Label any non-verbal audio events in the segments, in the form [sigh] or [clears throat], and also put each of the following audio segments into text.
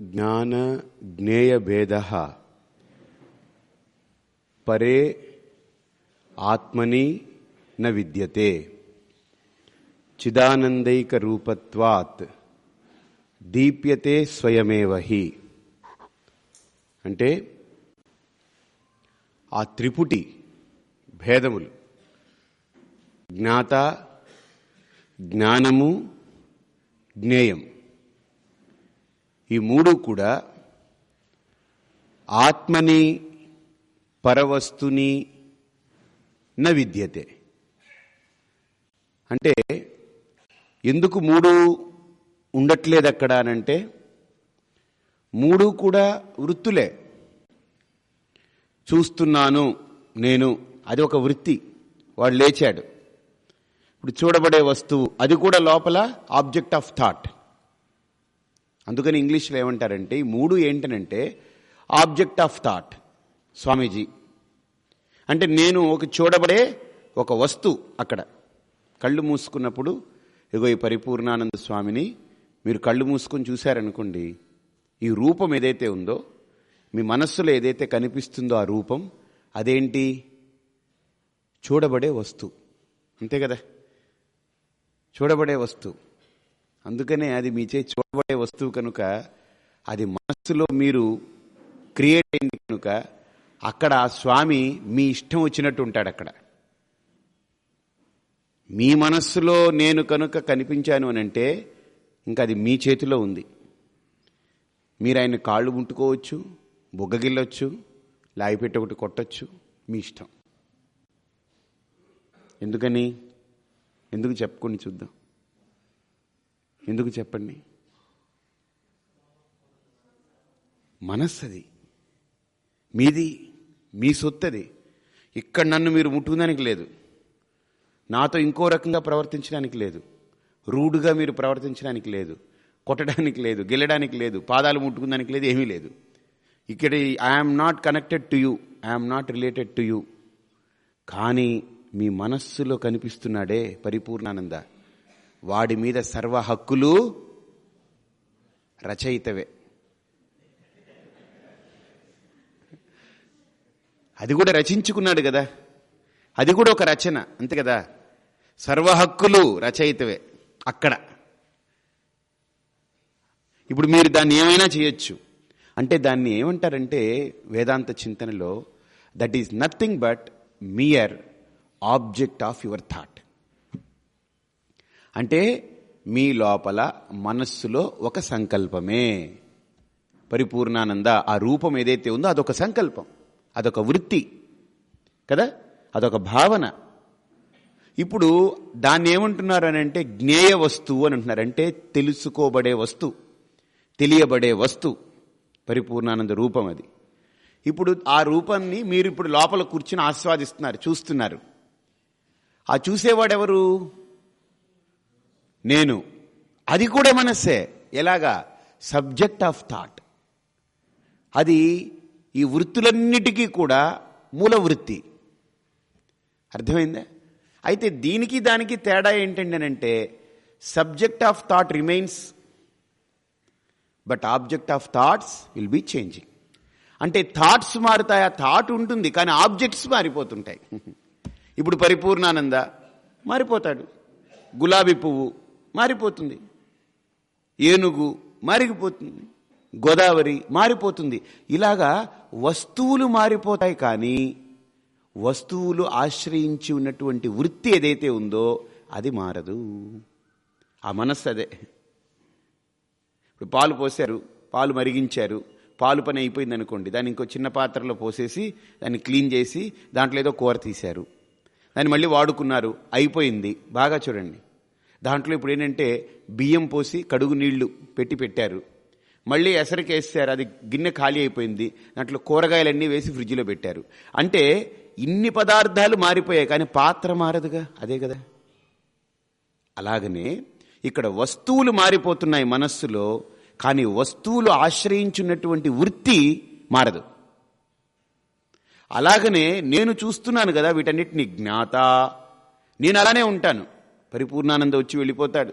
జ్ఞాన జ్ఞేయ భేద పరే ఆత్మని న విద్యతే. చిదానందైక రూపత్వాత్ దీప్యతే స్వయమేవ హి. అంటే ఆ త్రిపుటి భేదములు. జ్ఞాత జ్ఞానము జ్ఞేయం. ఈ మూడు కూడా ఆత్మని పరవస్తుని న విద్యతే. అంటే ఎందుకు మూడు ఉండట్లేదు అక్కడ అనంటే మూడు కూడా వృత్తులే. చూస్తున్నాను నేను అది ఒక వృత్తి వాడు లేచాడు. ఇప్పుడు చూడబడే వస్తువు అది కూడా లోపల ఆబ్జెక్ట్ ఆఫ్ థాట్. అందుకని ఇంగ్లీష్లో ఏమంటారంటే ఈ మూడు ఏంటనంటే ఆబ్జెక్ట్ ఆఫ్ థాట్. స్వామీజీ. అంటే నేను ఒక చూడబడే ఒక వస్తువు అక్కడ. కళ్ళు మూసుకున్నప్పుడు ఇగో ఈ పరిపూర్ణానంద స్వామిని మీరు కళ్ళు మూసుకొని చూశారనుకోండి ఈ రూపం ఏదైతే ఉందో మీ మనస్సులో ఏదైతే కనిపిస్తుందో ఆ రూపం అదేంటి? చూడబడే వస్తువు. అంతే కదా? చూడబడే వస్తువు. అందుకనే అది మీ చేతి చూడబడే వస్తువు కనుక అది మనస్సులో మీరు క్రియేట్ అయింది కనుక అక్కడ ఆ స్వామి మీ ఇష్టం వచ్చినట్టు ఉంటాడు అక్కడ. మీ మనస్సులో నేను కనుక కనిపించాను అని అంటే ఇంకా అది మీ చేతిలో ఉంది. మీరు ఆయన కాళ్ళు ముట్టుకోవచ్చు బుగ్గగిల్లొచ్చు లాగిపెట్టి ఒకటి కొట్టచ్చు మీ ఇష్టం. ఎందుకని? ఎందుకు చెప్పుకొని చూద్దాం? ఎందుకు చెప్పండి? మనస్సది. మీది మీ సొత్తది. ఇక్కడ నన్ను మీరు ముట్టుకోడానికి లేదు. నాతో ఇంకో రకంగా ప్రవర్తించడానికి లేదు. రూడ్గా మీరు ప్రవర్తించడానికి లేదు. కొట్టడానికి లేదు. గెలడానికి లేదు. పాదాలు ముట్టుకోడానికి లేదు. ఏమీ లేదు. ఇక్కడ I'm not connected to you I'm not related to you కానీ మీ మనస్సులో కనిపిస్తున్నాడే పరిపూర్ణానంద. వాడి మీద సర్వ హక్కులు రచయితవే. అది కూడా రచించుకున్నాడు కదా. అది కూడా ఒక రచన అంతే కదా. సర్వ హక్కులు రచయితవే అక్కడ. ఇప్పుడు మీరు దాన్ని ఏమైనా చేయొచ్చు. అంటే దాన్ని ఏమంటారంటే వేదాంత చింతనలో that is nothing but mere object of your thought. అంటే మీ లోపల మనస్సులో ఒక సంకల్పమే. పరిపూర్ణానంద ఆ రూపం ఏదైతే ఉందో అదొక సంకల్పం అదొక వృత్తి కదా అదొక భావన. ఇప్పుడు దాన్ని ఏమంటున్నారు అని అంటే జ్ఞేయ వస్తువు అని అంటున్నారు. అంటే తెలుసుకోబడే వస్తువు తెలియబడే వస్తువు పరిపూర్ణానంద రూపం అది. ఇప్పుడు ఆ రూపాన్ని మీరు ఇప్పుడు లోపల కూర్చుని ఆస్వాదిస్తున్నారు చూస్తున్నారు. ఆ చూసేవాడెవరు? నేను. అది కూడా మనస్సే. ఎలాగా? సబ్జెక్ట్ ఆఫ్ థాట్ అది ఈ వృత్తులన్నిటికీ కూడా మూల వృత్తి. అర్థమైందా? అయితే దీనికి దానికి తేడా ఏంటండి అంటే subject of thought remains but object of thoughts will be changing అంటే థాట్స్ మారుతాయి? ఆ థాట్ ఉంటుంది కానీ ఆబ్జెక్ట్స్ మారిపోతుంటాయి. ఇప్పుడు పరిపూర్ణానంద మారిపోతాడు. గులాబీ పువ్వు మారిపోతుంది. ఏనుగు మారిపోతుంది గోదావరి మారిపోతుంది. ఇలాగా వస్తువులు మారిపోతాయి కానీ వస్తువులు ఆశ్రయించి ఉన్నటువంటి వృత్తి ఏదైతే ఉందో అది మారదు. ఆ మనస్సు అదే. ఇప్పుడు పాలు పోసారు పాలు మరిగించారు పాలు పని అయిపోయింది అనుకోండి దాన్ని ఇంకో చిన్న పాత్రలో పోసేసి దాన్ని క్లీన్ చేసి దాంట్లో ఏదో కూర తీశారు. దాన్ని మళ్ళీ వాడుకున్నారు అయిపోయింది. బాగా చూడండి. దాంట్లో ఇప్పుడు ఏంటంటే బియ్యం పోసి కడుగు నీళ్ళు పెట్టి పెట్టారు. మళ్ళీ ఎసరికేస్తారు అది గిన్నె ఖాళీ అయిపోయింది. దాంట్లో కూరగాయలన్నీ వేసి ఫ్రిడ్జ్లో పెట్టారు. అంటే ఇన్ని పదార్థాలు మారిపోయాయి కానీ పాత్ర మారదుగా? అదే కదా. అలాగనే ఇక్కడ వస్తువులు మారిపోతున్నాయి మనస్సులో కానీ వస్తువులు ఆశ్రయించున్నటువంటి వృత్తి మారదు. అలాగనే నేను చూస్తున్నాను కదా వీటన్నిటిని జ్ఞాత. నేను అలానే ఉంటాను. పరిపూర్ణానంద వచ్చి వెళ్ళిపోతాడు.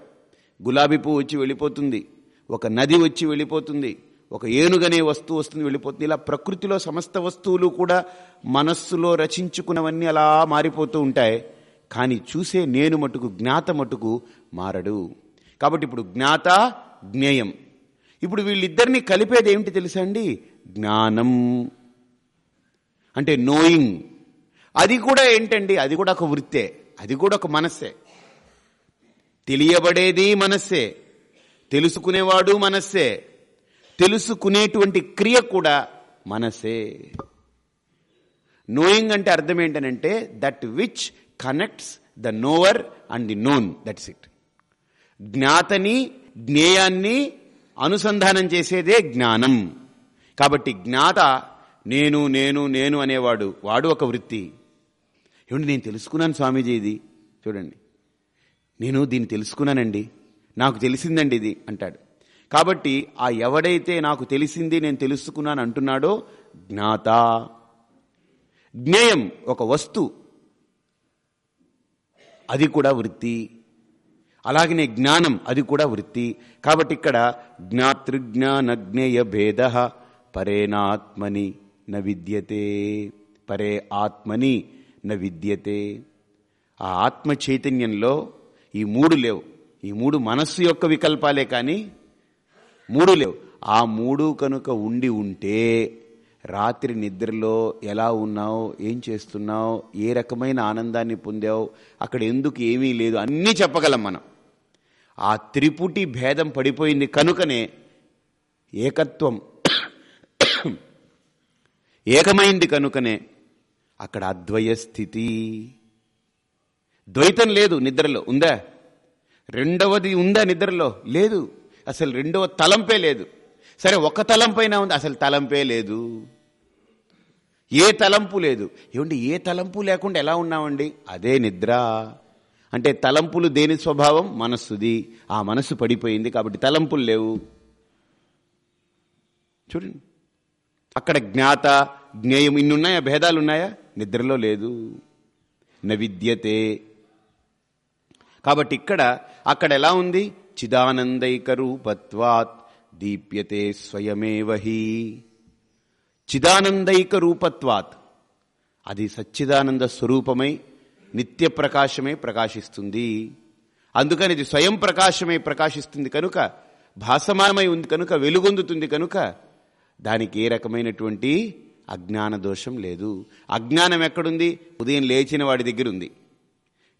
గులాబీ పువ్వు వచ్చి వెళ్ళిపోతుంది. ఒక నది వచ్చి వెళ్ళిపోతుంది. ఒక ఏనుగనే వస్తువు వస్తుంది వెళ్ళిపోతుంది. ఇలా ప్రకృతిలో సమస్త వస్తువులు కూడా మనస్సులో రచించుకున్నవన్నీ అలా మారిపోతూ ఉంటాయి. కానీ చూసే నేను మటుకు జ్ఞాత మటుకు మారడు. కాబట్టి ఇప్పుడు జ్ఞాత జ్ఞేయం. ఇప్పుడు వీళ్ళిద్దరిని కలిపేది ఏమిటి తెలుసా అండి? జ్ఞానం. అంటే నోయింగ్ అది కూడా ఏంటండి? అది కూడా ఒక వృత్తే. అది కూడా ఒక మనస్సే. తెలియబడేది మనస్సే. తెలుసుకునేవాడు మనస్సే. తెలుసుకునేటువంటి క్రియ కూడా మనసే నోయింగ్ అంటే అర్థం ఏంటనంటే that which connects the knower and the known that's it జ్ఞాతని జ్ఞేయాన్ని అనుసంధానం చేసేదే జ్ఞానం. కాబట్టి జ్ఞాత నేను నేను నేను అనేవాడు. వాడు ఒక వృత్తి. ఏమండి నేను తెలుసుకున్నాను స్వామీజీ ఇది. చూడండి. నేను దీన్ని తెలుసుకున్నానండి. నాకు తెలిసిందండి ఇది అంటాడు. కాబట్టి ఆ ఎవడైతే నాకు తెలిసింది నేను తెలుసుకున్నాను అంటున్నాడో జ్ఞాత. జ్ఞేయం ఒక వస్తు. అది కూడా వృత్తి. అలాగనే జ్ఞానం అది కూడా వృత్తి. కాబట్టి ఇక్కడ జ్ఞాతృజ్ఞానజ్ఞేయ భేద పరేనాత్మని న విద్యతే. పరే ఆత్మని న విద్యతే. ఆ ఆత్మ చైతన్యంలో ఈ మూడు లేవు. ఈ మూడు మనస్సు యొక్క వికల్పాలే కానీ మూడు లేవు. ఆ మూడు కనుక ఉండి ఉంటే రాత్రి నిద్రలో ఎలా ఉన్నావు? ఏం చేస్తున్నావు? ఏ రకమైన ఆనందాన్ని పొందావు? అక్కడ ఎందుకు ఏమీ లేదు? అన్నీ చెప్పగలం మనం. ఆ త్రిపుటి భేదం పడిపోయింది కనుకనే ఏకత్వం ఏకమైంది కనుకనే అక్కడ అద్వయ స్థితి ద్వైతం లేదు నిద్రలో. ఉందా? రెండవది ఉందా నిద్రలో? లేదు. అసలు రెండవ తలంపే లేదు. సరే ఒక తలంపైన ఉంది అసలు తలంపే లేదు. ఏ తలంపు లేదు. ఏమండి ఏ తలంపు లేకుండా ఎలా ఉన్నామండి? అదే నిద్ర. అంటే తలంపులు దేని స్వభావం? మనస్సుది. ఆ మనస్సు పడిపోయింది కాబట్టి తలంపులు లేవు. చూడండి. అక్కడ జ్ఞాత జ్ఞేయం ఇన్నున్నాయా? భేదాలు ఉన్నాయా నిద్రలో లేదు. నవిద్యతే కాబట్టి ఇక్కడ అక్కడ ఎలా ఉంది? చిదానందైక రూపత్వాత్ దీప్యతే స్వయమేవహి చిదానందైక రూపత్వాత్ అది సచ్చిదానంద స్వరూపమై నిత్య ప్రకాశమే ప్రకాశిస్తుంది. అందుకని ఇది స్వయం ప్రకాశమై ప్రకాశిస్తుంది కనుక భాసమానమై ఉంది కనుక వెలుగొందుతుంది కనుక దానికి ఏ రకమైనటువంటి అజ్ఞాన దోషం లేదు. అజ్ఞానం ఎక్కడుంది? ఉదయం లేచిన వాడి దగ్గర ఉంది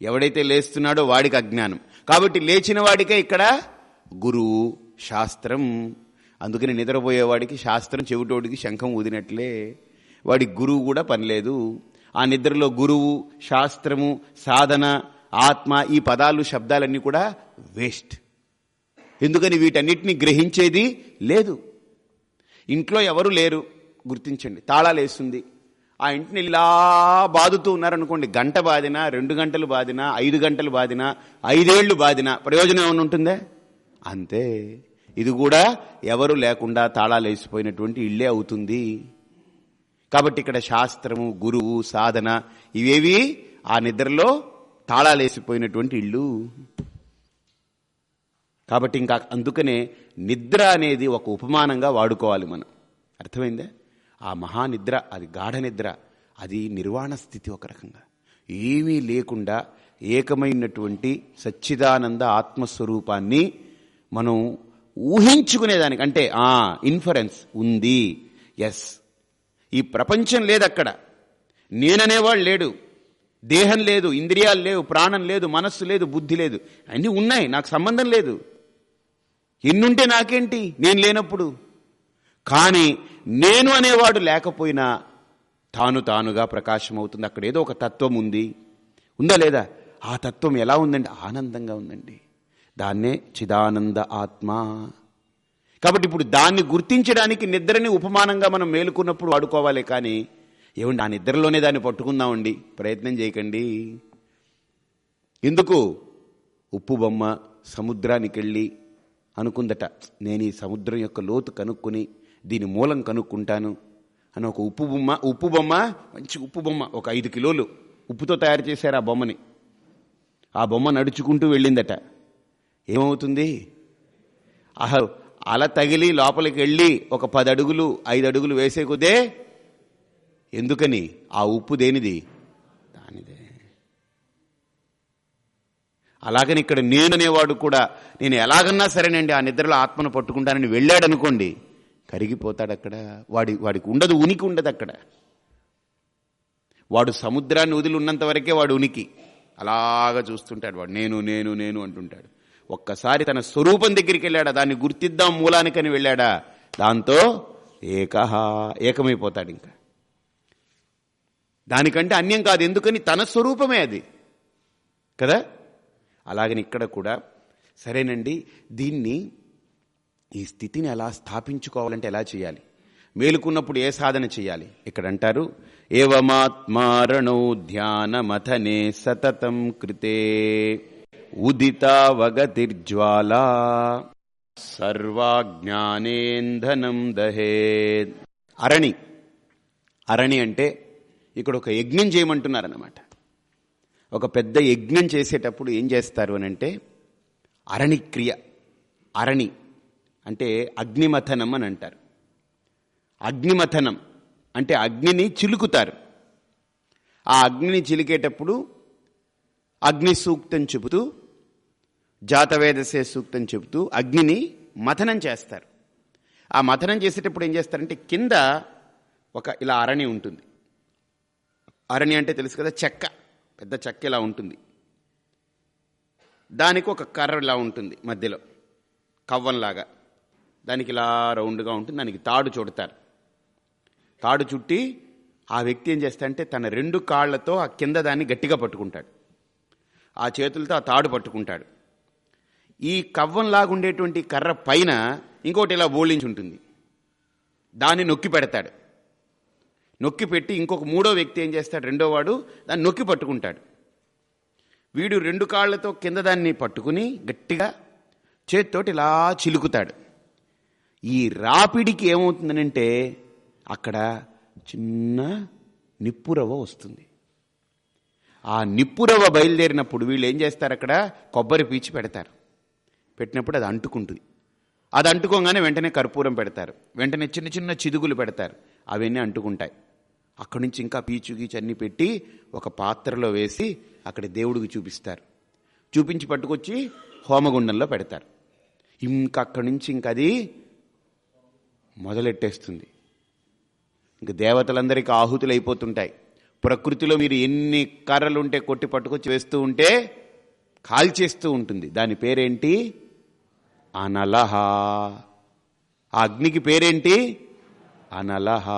ఎవడైతే లేస్తున్నాడో వాడికి అజ్ఞానం. కాబట్టి లేచిన వాడికే ఇక్కడ గురువు శాస్త్రం. అందుకని నిద్రపోయేవాడికి శాస్త్రం చెవిటోడికి శంఖం ఊదినట్లే. వాడి గురువు కూడా పనిలేదు. ఆ నిద్రలో గురువు శాస్త్రము సాధన ఆత్మ ఈ పదాలు శబ్దాలన్నీ కూడా వేస్ట్. ఎందుకని వీటన్నిటిని గ్రహించేది లేదు. ఇంట్లో ఎవరు లేరు. గుర్తించండి. తాళాలు వేస్తుంది ఆ ఇంటిని ఇలా బాదుతూ ఉన్నారనుకోండి గంట బాదినా రెండు గంటలు బాదినా ఐదు గంటలు బాదినా ఐదేళ్ళు బాదినా ప్రయోజనం ఏమైనా ఉంటుందే? అంతే. ఇది కూడా ఎవరు లేకుండా తాళాలు వేసిపోయినటువంటి ఇల్లే అవుతుంది. కాబట్టి ఇక్కడ శాస్త్రము గురువు సాధన ఇవేవి ఆ నిద్రలో తాళాలు వేసిపోయినటువంటి ఇళ్ళు. కాబట్టి ఇంకా అందుకనే నిద్ర అనేది ఒక ఉపమానంగా వాడుకోవాలి మనం. అర్థమైందే? ఆ మహానిద్ర అది గాఢ నిద్ర అది నిర్వాణ స్థితి ఒక రకంగా. ఏమీ లేకుండా ఏకమైనటువంటి సచ్చిదానంద ఆత్మస్వరూపాన్ని మనం ఊహించుకునేదానికి అంటే ఆ ఇన్ఫరెన్స్ ఉంది. ఎస్ ఈ ప్రపంచం లేదక్కడ. నేననేవాడు లేడు. దేహం లేదు ఇంద్రియాలు లేవు ప్రాణం లేదు మనస్సు లేదు బుద్ధి లేదు. అన్నీ ఉన్నాయి నాకు సంబంధం లేదు. ఎన్నుంటే నాకేంటి? నేను లేనప్పుడు. కానీ నేను అనేవాడు లేకపోయినా తాను తానుగా ప్రకాశం అవుతుంది అక్కడ ఏదో ఒక తత్వం ఉంది. ఉందా లేదా? ఆ తత్వం ఎలా ఉందండి? ఆనందంగా ఉందండి. దాన్నే చిదానంద ఆత్మ. కాబట్టి ఇప్పుడు దాన్ని గుర్తించడానికి నిద్రని ఉపమానంగా మనం మేలుకున్నప్పుడు వాడుకోవాలి కానీ ఏమండి ఆ నిద్రలోనే దాన్ని పట్టుకుందామండి. ప్రయత్నం చేయకండి. ఎందుకు? ఉప్పు బొమ్మ సముద్రానికి వెళ్ళి అనుకుందట. నేను ఈ సముద్రం యొక్క లోతు కనుక్కొని దీని మూలం కనుక్కుంటాను. అని ఒక ఉప్పు బొమ్మ ఉప్పు బొమ్మ మంచి ఉప్పు బొమ్మ ఒక ఐదు కిలోలు ఉప్పుతో తయారు చేశారు ఆ బొమ్మని. ఆ బొమ్మ నడుచుకుంటూ వెళ్ళిందట. ఏమవుతుంది? ఆహా అల తగిలి లోపలికి వెళ్ళి ఒక పది అడుగులు ఐదు అడుగులు వేసే కుదే ఎందుకని? ఆ ఉప్పు దేనిది? దానిదే. అలాగని ఇక్కడ నేననేవాడు కూడా నేను ఎలాగన్నా సరేనండి ఆ నిద్రలో ఆత్మను పట్టుకుంటానని వెళ్ళాడనుకోండి కరిగిపోతాడు అక్కడ. వాడి వాడికి ఉండదు ఉనికి ఉండదు అక్కడ. వాడు సముద్రాన్ని వదిలి ఉన్నంత వరకే వాడు ఉనికి. అలాగా చూస్తుంటాడు వాడు. నేను నేను నేను అంటుంటాడు. ఒక్కసారి తన స్వరూపం దగ్గరికి వెళ్ళాడా? దాన్ని గుర్తిద్దాం మూలానికని వెళ్ళాడా? దాంతో ఏకహ ఏకమైపోతాడు ఇంకా. దానికంటే అన్యం కాదు ఎందుకని తన స్వరూపమే అది. కదా? అలాగని ఇక్కడ కూడా సరేనండి దీన్ని ఈ స్థితిని ఎలా స్థాపించుకోవాలంటే ఎలా చేయాలి? మేలుకున్నప్పుడు ఏ సాధన చేయాలి? ఇక్కడ అంటారు ఏవమాత్మారణో ధ్యానమథనే సతతం కృతే ఉదితావగతిర్జ్వాలా సర్వాజ్ఞానేంధనం దహేద్ అరణి. అరణి అంటే ఇక్కడ ఒక యజ్ఞం చేయమంటున్నారన్నమాట. ఒక పెద్ద యజ్ఞం చేసేటప్పుడు ఏం చేస్తారు అని అంటే అరణి క్రియ అరణి. అంటే అగ్నిమథనం అని అంటారు. అగ్నిమథనం అంటే అగ్నిని చిలుకుతారు. ఆ అగ్నిని చిలికేటప్పుడు అగ్ని సూక్తం చెబుతూ జాతవేదసే సూక్తం చెబుతూ అగ్నిని మథనం చేస్తారు. ఆ మథనం చేసేటప్పుడు ఏం చేస్తారంటే కింద ఒక ఇలా అరణి ఉంటుంది. అరణి అంటే తెలుసు కదా చెక్క. పెద్ద చెక్క ఇలా ఉంటుంది. దానికి ఒక కర్ర ఇలా ఉంటుంది మధ్యలో. కవ్వంలాగా. దానికి ఇలా రౌండ్గా ఉంటుంది. దానికి తాడు చుడతారు. తాడు చుట్టి ఆ వ్యక్తి ఏం చేస్తాడంటే తన రెండు కాళ్ళతో ఆ కింద దాన్ని గట్టిగా పట్టుకుంటాడు. ఆ చేతులతో ఆ తాడు పట్టుకుంటాడు. ఈ కవ్వంలాగుండేటువంటి కర్ర పైన ఇంకోటి ఇలా బోళించి ఉంటుంది. దాన్ని నొక్కి పెడతాడు. నొక్కి పెట్టి ఇంకొక మూడో వ్యక్తి ఏం చేస్తాడు? రెండో వాడు దాన్ని నొక్కి పట్టుకుంటాడు. వీడు రెండు కాళ్ళతో కింద దాన్ని పట్టుకుని గట్టిగా చేతితోటి ఇలా చిలుకుతాడు. ఈ రాపిడికి ఏమవుతుందనంటే అక్కడ చిన్న నిప్పురవ వస్తుంది. ఆ నిప్పురవ బయలుదేరినప్పుడు వీళ్ళు ఏం చేస్తారు అక్కడ? కొబ్బరి పీచి పెడతారు. పెట్టినప్పుడు అది అంటుకుంటుంది. అది అంటుకోగానే వెంటనే కర్పూరం పెడతారు. వెంటనే చిన్న చిన్న చిదుగులు పెడతారు. అవన్నీ అంటుకుంటాయి. అక్కడి నుంచి ఇంకా పీచు గీచు అన్ని పెట్టి ఒక పాత్రలో వేసి అక్కడ దేవుడికి చూపిస్తారు. చూపించి పట్టుకొచ్చి హోమగుండంలో పెడతారు. ఇంకా అక్కడి నుంచి ఇంక అది మొదలెట్టేస్తుంది. ఇంక దేవతలందరికీ ఆహుతులు అయిపోతుంటాయి ప్రకృతిలో మీరు ఎన్ని కర్రలు ఉంటే కొట్టి పట్టుకొచ్చి వేస్తూ ఉంటే కాల్చేస్తూ ఉంటుంది. దాని పేరేంటి? అనలహ. ఆ అగ్నికి పేరేంటి? అనలహ.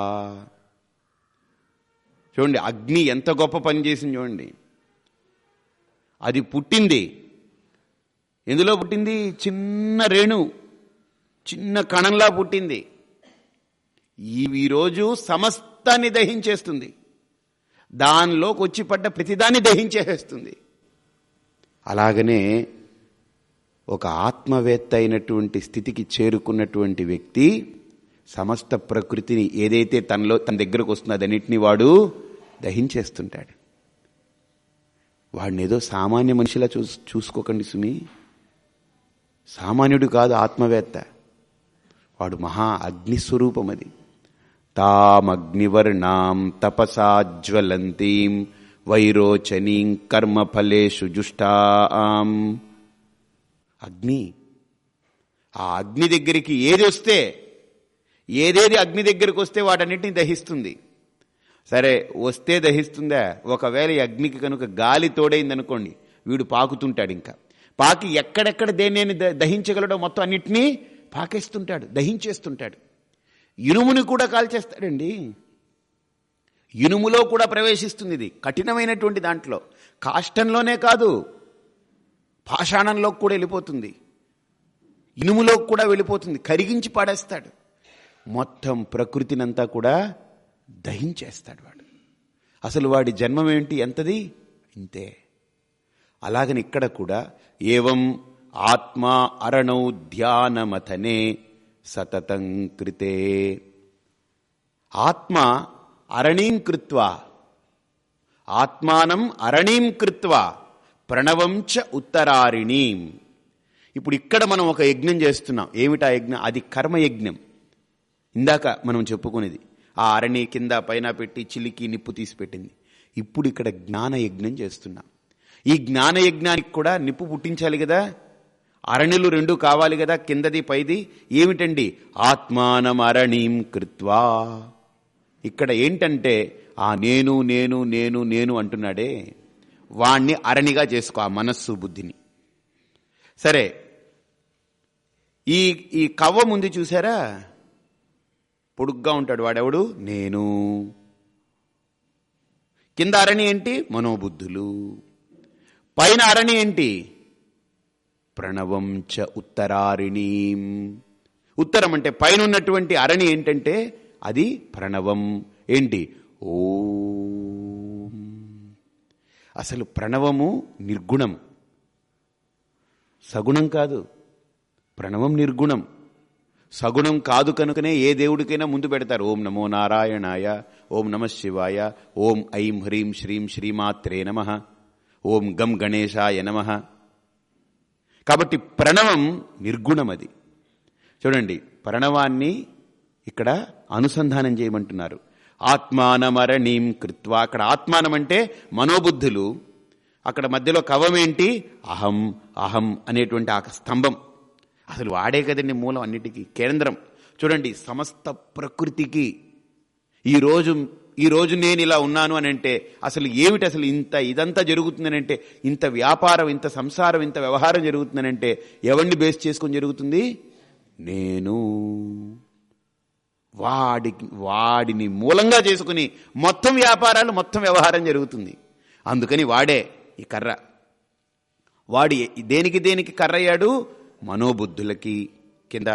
చూడండి అగ్ని ఎంత గొప్ప పని చేసింది చూడండి. అది పుట్టింది. ఎందులో పుట్టింది? చిన్న రేణు. చిన్న కణంలా పుట్టింది. ఈరోజు సమస్తాన్ని దహించేస్తుంది. దానిలోకి వచ్చి పడ్డ ప్రతిదాన్ని దహించేసేస్తుంది. అలాగనే ఒక ఆత్మవేత్త అయినటువంటి స్థితికి చేరుకున్నటువంటి వ్యక్తి సమస్త ప్రకృతిని ఏదైతే తనలో తన దగ్గరకు వస్తున్నదన్నింటినీ వాడు దహించేస్తుంటాడు. వాడిని ఏదో సామాన్య మనిషిలా చూ చూసుకోకండి సుమి. సామాన్యుడు కాదు ఆత్మవేత్త. వాడు మహా అగ్నిస్వరూపం అది తామగ్నివర్ణాం తపసాజ్వలంతీం వైరోచనీం కర్మఫలేషు జుష్టాం. అగ్ని. ఆ అగ్ని దగ్గరికి ఏది వస్తే ఏదేది అగ్ని దగ్గరికి వస్తే వాటన్నిటిని దహిస్తుంది. సరే వస్తే దహిస్తుందా? ఒకవేళ ఈ అగ్నికి కనుక గాలి తోడైందనుకోండి వీడు పాకుతుంటాడు ఇంకా. పాకి ఎక్కడెక్కడ దేనేని ద- దహించగలడో మొత్తం అన్నిటినీ పాకేస్తుంటాడు దహించేస్తుంటాడు. ఇనుముని కూడా కాల్చేస్తాడండి. ఇనుములో కూడా ప్రవేశిస్తుంది ఇది. కఠినమైనటువంటి దాంట్లో. కాష్టంలోనే కాదు పాషాణంలో కూడా వెళ్ళిపోతుంది. ఇనుములో కూడా వెళ్ళిపోతుంది. కరిగించి పాడేస్తాడు. మొత్తం ప్రకృతినంతా కూడా దహించేస్తాడు వాడు. అసలు వాడి జన్మం ఏంటి ఎంతది? ఇంతే. అలాగని ఇక్కడ కూడా ఏవం ఆత్మా అరణౌ ధ్యానమథనే సతతం కృతే. ఆత్మ అరణీం కృత్వా. ఆత్మానం అరణీం కృత్వా. ప్రణవంచ ఉత్తరారిణీం. ఇప్పుడు ఇక్కడ మనం ఒక యజ్ఞం చేస్తున్నాం. ఏమిటా యజ్ఞం? అది కర్మయజ్ఞం. ఇందాక మనం చెప్పుకునేది. ఆ అరణి కింద పైన పెట్టి చిలికి నిప్పు తీసి పెట్టింది. ఇప్పుడు ఇక్కడ జ్ఞాన యజ్ఞం చేస్తున్నాం. ఈ జ్ఞానయజ్ఞానికి కూడా నిప్పు పుట్టించాలి కదా? అరణిలు రెండు కావాలి కదా కిందది పైది. ఏమిటండి? ఆత్మానం అరణీం కృత్వా. ఇక్కడ ఏంటంటే ఆ నేను నేను నేను నేను అంటున్నాడే. వాణ్ణి అరణిగా చేసుకో ఆ మనస్సు బుద్ధిని. సరే ఈ ఈ కవ్వ ముందు చూసారా? పొడుగ్గా ఉంటాడు. వాడెవడు? నేను. కింద అరణి ఏంటి? మనోబుద్ధులు. పైన అరణి ఏంటి? ప్రణవం చ ఉత్తరారిణీం. ఉత్తరం అంటే పైన ఉన్నటువంటి అరణి ఏంటంటే అది ప్రణవం. ఏంటి? ఓ. అసలు ప్రణవము నిర్గుణం. సగుణం కాదు. ప్రణవం నిర్గుణం. సగుణం కాదు కనుకనే ఏ దేవుడికైనా ముందు పెడతారు. ఓం నమో నారాయణాయ ఓం నమ శివాయ ఓం ఐం హ్రీం శ్రీం శ్రీమాత్రే నమ ఓం గం గణేశాయ నమ. కాబట్టి ప్రణవం నిర్గుణం అది చూడండి ప్రణవాన్ని ఇక్కడ అనుసంధానం చేయమంటున్నారు. ఆత్మానమరణీం కృత్వా. అక్కడ ఆత్మానం అంటే మనోబుద్ధులు. అక్కడ మధ్యలో కవం ఏంటి? అహం అహం అనేటువంటి ఆ స్తంభం. అసలు వాడే కదండి మూలం అన్నిటికీ కేంద్రం. చూడండి సమస్త ప్రకృతికి ఈరోజు ఈరోజు నేను ఇలా ఉన్నాను అని అంటే అసలు ఏమిటి అసలు ఇంత ఇదంతా జరుగుతుందని అంటే ఇంత వ్యాపారం ఇంత సంసారం ఇంత వ్యవహారం జరుగుతుందని అంటే ఎవరిని బేస్ చేసుకొని జరుగుతుంది? నేను. వాడికి వాడిని మూలంగా చేసుకుని మొత్తం వ్యాపారాలు మొత్తం వ్యవహారం జరుగుతుంది. అందుకని వాడే ఈ కర్ర. వాడి దేనికి దేనికి కర్రయ్యాడు? మనోబుద్ధులకి కింద.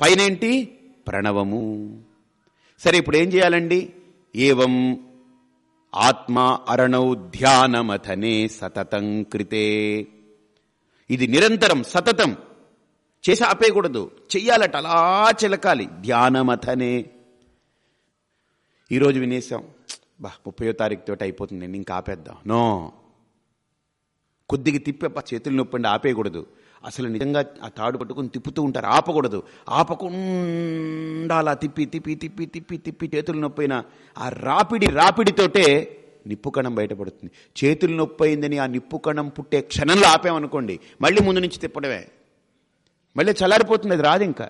పైనేంటి? ప్రణవము. సరే ఇప్పుడు ఏం చేయాలండి? ఏవం ఆత్మా అరణౌ ధ్యానమథనే సతతం కృతే. ఇది నిరంతరం సతతం. చేసి ఆపేయకూడదు. చెయ్యాలట అలా చిలకాలి. ధ్యానమథనే. ఈరోజు వినేసాం బా ముప్పయో తారీఖు తోటి అయిపోతుంది. నేను ఇంకా ఆపేద్దాం. నో. కొద్దిగా తిప్పి చేతులు నొప్పండి ఆపేయకూడదు. అసలు నిజంగా ఆ తాడు పట్టుకుని తిప్పుతూ ఉంటారు. ఆపకూడదు. ఆపకుండా అలా తిప్పి తిప్పి తిప్పి తిప్పి తిప్పి చేతులు నొప్పైన ఆ రాపిడి రాపిడితోటే నిప్పు కణం బయటపడుతుంది. చేతులు నొప్పైందని ఆ నిప్పు కణం పుట్టే క్షణంలో ఆపామనుకోండి మళ్ళీ ముందు నుంచి తిప్పడమే. మళ్ళీ చల్లారిపోతుంది అది రాదు ఇంకా.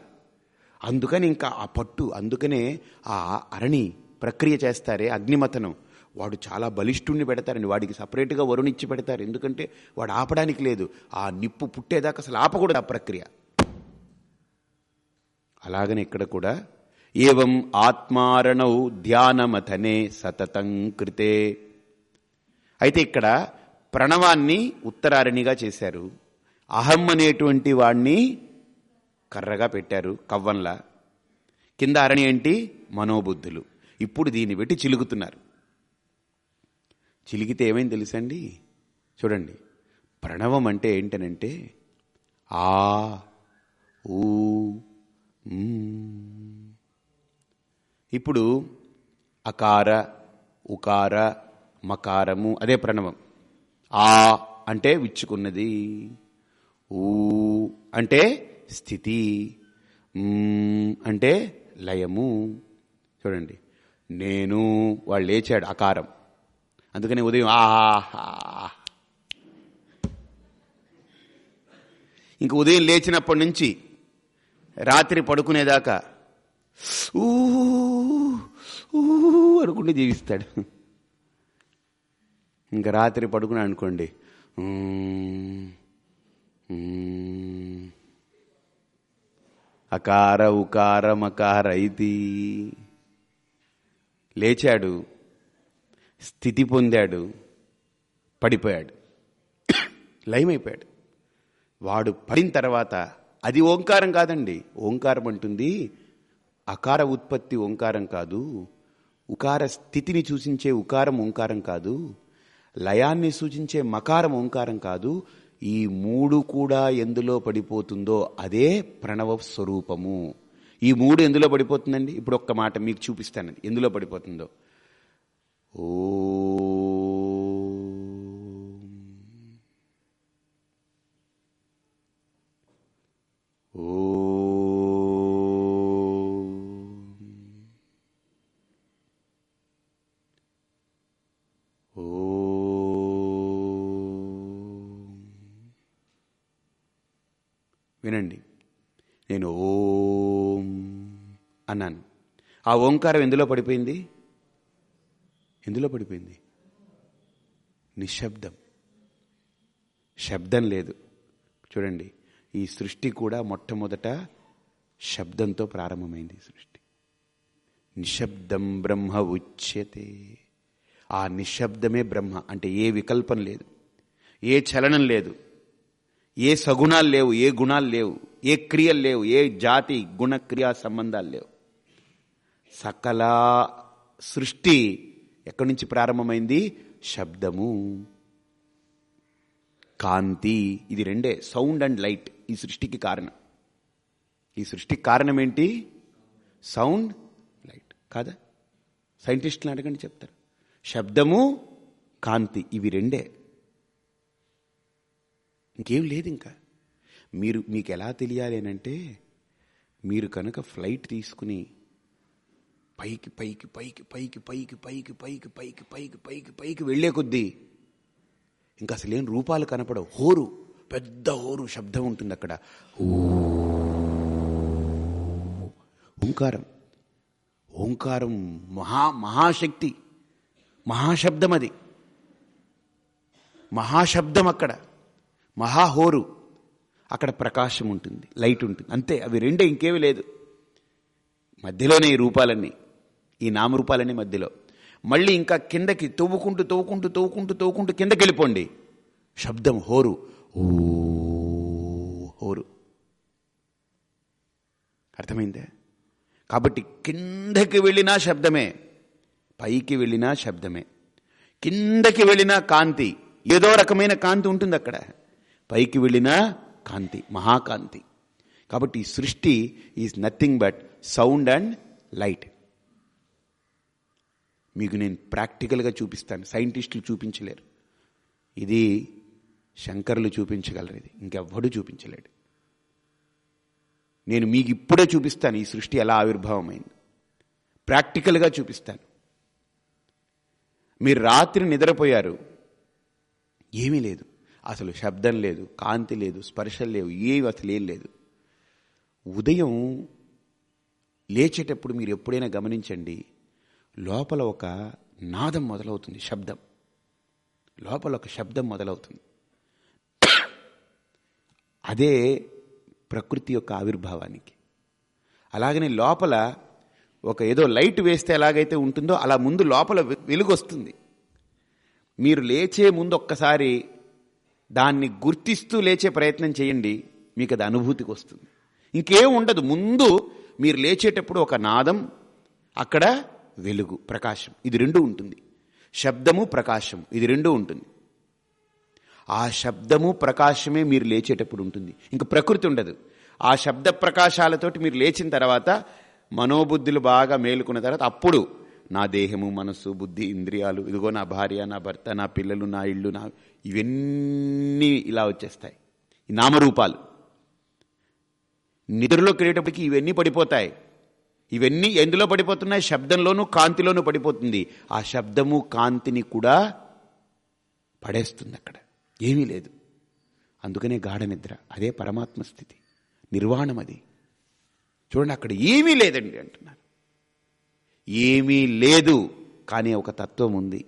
అందుకని ఇంకా ఆ పట్టు అందుకనే ఆ అరణి ప్రక్రియ చేస్తారే అగ్నిమతనం వాడు చాలా బలిష్ఠుణ్ణి పెడతారండి. వాడికి సపరేట్గా వరుణిచ్చి పెడతారు. ఎందుకంటే వాడు ఆపడానికి లేదు. ఆ నిప్పు పుట్టేదాకా అసలు ఆపకూడదు ఆ ప్రక్రియ. అలాగనే ఇక్కడ కూడా ఏవం ఆత్మారణౌ ధ్యానమథనే సతతం కృతే. అయితే ఇక్కడ ప్రణవాన్ని ఉత్తరారణిగా చేశారు. అహం అనేటువంటి వాణ్ణి కర్రగా పెట్టారు కవ్వంలా. కింద అరణి ఏంటి? మనోబుద్ధులు. ఇప్పుడు దీన్ని పెట్టి చిలుగుతున్నారు చిలిగితే ఏమైంది తెలుసండి? చూడండి. ప్రణవం అంటే ఏంటనంటే ఆ ఊ ఇప్పుడు అకార ఉకార మకారము అదే ప్రణవం. ఆ అంటే విచ్చుకున్నది. ఊ అంటే స్థితి. అంటే లయము. చూడండి. నేను వాళ్ళు లేచాడు అకారం. అందుకని ఉదయం ఆహా ఇంక ఉదయం లేచినప్పటి నుంచి రాత్రి పడుకునేదాకా ఊ ఊ అనుకుంటే జీవిస్తాడు. ఇంకా రాత్రి పడుకుని అనుకోండి. అకార ఉకార మకార ఇది. లేచాడు. స్థితి పొందాడు పడిపోయాడు. లయమైపోయాడు. వాడు పడిన తర్వాత అది ఓంకారం కాదండి. ఓంకారం అంటుంది అకార ఉత్పత్తి ఓంకారం కాదు ఉకార స్థితిని సూచించే ఉకారం ఓంకారం కాదు లయాన్ని సూచించే మకారం ఓంకారం కాదు ఈ మూడు కూడా ఎందులో పడిపోతుందో అదే ప్రణవ స్వరూపము. ఈ మూడు ఎందులో పడిపోతుందండి? ఇప్పుడు ఒక్క మాట మీకు చూపిస్తానండి. ఎందులో పడిపోతుందో? ఓ వినండి. నేను ఓం అన్నాను. ఆ ఓంకారం ఎందులో పడిపోయింది? ఎందులో పడిపోయింది? నిశ్శబ్దం. శబ్దం లేదు. చూడండి ఈ సృష్టి కూడా మొట్టమొదట శబ్దంతో ప్రారంభమైంది సృష్టి. నిశ్శబ్దం బ్రహ్మ ఉచ్యతే. ఆ నిశ్శబ్దమే బ్రహ్మ. అంటే ఏ వికల్పం లేదు ఏ చలనం లేదు ఏ సగుణాలు లేవు ఏ గుణాలు లేవు ఏ క్రియలు లేవు ఏ జాతి గుణక్రియా సంబంధాలు లేవు. సకల సృష్టి ఎక్కడి నుంచి ప్రారంభమైంది? శబ్దము. కాంతి. ఇది రెండే. సౌండ్ అండ్ లైట్ ఈ సృష్టికి కారణం. ఈ సృష్టికి కారణం ఏంటి? Sound light. కాదా? సైంటిస్టులు అడగండి చెప్తారు. శబ్దము కాంతి. ఇవి రెండే. ఇంకేం లేదు ఇంకా. మీరు మీకు ఎలా తెలియాలి అంటే మీరు కనుక ఫ్లైట్ తీసుకుని పైకి పైకి పైకి పైకి పైకి పైకి పైకి పైకి పైకి పైకి పైకి వెళ్ళే కొద్దీ ఇంకా అసలు ఏం రూపాలు కనపడవు హోరు పెద్ద హోరు శబ్దం ఉంటుంది అక్కడ ఓంకారం ఓంకారం మహా మహాశక్తి మహాశబ్దం అది మహాశబ్దం అక్కడ మహాహోరు అక్కడ ప్రకాశం ఉంటుంది లైట్ ఉంటుంది అంతే అవి రెండే ఇంకేమీ లేదు మధ్యలోనే ఈ రూపాలన్నీ ఈ నామరూపాలని మధ్యలో. మళ్ళీ ఇంకా కిందకి తవ్వుకుంటూ తవ్వుకుంటూ తవ్వుకుంటూ తవ్వుకుంటూ కిందకి వెళ్ళిపోండి శబ్దం హోరు. ఓ హోరు. అర్థమైందే? కాబట్టి కిందకి వెళ్ళినా శబ్దమే పైకి వెళ్ళినా శబ్దమే. కిందకి వెళ్ళినా కాంతి. ఏదో రకమైన కాంతి ఉంటుంది అక్కడ. పైకి వెళ్ళినా కాంతి మహాకాంతి. కాబట్టి ఈ సృష్టి is nothing but sound and light. మీకు నేను ప్రాక్టికల్గా చూపిస్తాను. సైంటిస్టులు చూపించలేరు. ఇది శంకరులు చూపించగలరు ఇది. ఇంకెవ్వడు చూపించలేడు. నేను మీకు ఇప్పుడే చూపిస్తాను ఈ సృష్టి ఎలా ఆవిర్భావమైంది. ప్రాక్టికల్గా చూపిస్తాను. మీరు రాత్రి నిద్రపోయారు. ఏమీ లేదు. అసలు శబ్దం లేదు కాంతి లేదు స్పర్శలు లేవు ఏవి అసలు ఏం లేదు. ఉదయం లేచేటప్పుడు మీరు ఎప్పుడైనా గమనించండి లోపల ఒక నాదం మొదలవుతుంది శబ్దం. లోపల ఒక శబ్దం మొదలవుతుంది. అదే ప్రకృతి యొక్క ఆవిర్భావానికి. అలాగనే లోపల ఒక ఏదో లైట్ వేస్తే ఎలాగైతే ఉంటుందో అలా ముందు లోపల వెలుగు వస్తుంది మీరు లేచే ముందు ఒక్కసారి దాన్ని గుర్తిస్తూ లేచే ప్రయత్నం చేయండి మీకు అది అనుభూతికి వస్తుంది. ఇంకేం ఉండదు. ముందు మీరు లేచేటప్పుడు ఒక నాదం అక్కడ వెలుగు ప్రకాశం. ఇది రెండు ఉంటుంది. శబ్దము ప్రకాశం ఇది రెండు ఉంటుంది. ఆ శబ్దము ప్రకాశమే మీరు లేచేటప్పుడు ఉంటుంది. ఇంక ప్రకృతి ఉండదు. ఆ శబ్ద ప్రకాశాలతోటి మీరు లేచిన తర్వాత మనోబుద్ధులు బాగా మేలుకున్న తర్వాత అప్పుడు నా దేహము మనస్సు బుద్ధి ఇంద్రియాలు ఇదిగో నా భార్య నా భర్త నా పిల్లలు నా ఇళ్ళు నా ఇవన్నీ ఇలా వచ్చేస్తాయి. నామరూపాలు. నిద్రలోకి వెళ్ళేటప్పటికి ఇవన్నీ పడిపోతాయి. ఇవన్నీ ఎందులో పడిపోతున్నాయి? శబ్దంలోనూ కాంతిలోనూ పడిపోతుంది. ఆ శబ్దము కాంతిని కూడా పడేస్తుంది అక్కడ ఏమీ లేదు. అందుకనే గాఢ నిద్ర. అదే పరమాత్మ స్థితి. నిర్వాణం అది. చూడండి అక్కడ ఏమీ లేదండి అంటున్నారు. ఏమీ లేదు కానీ ఒక తత్వం ఉంది.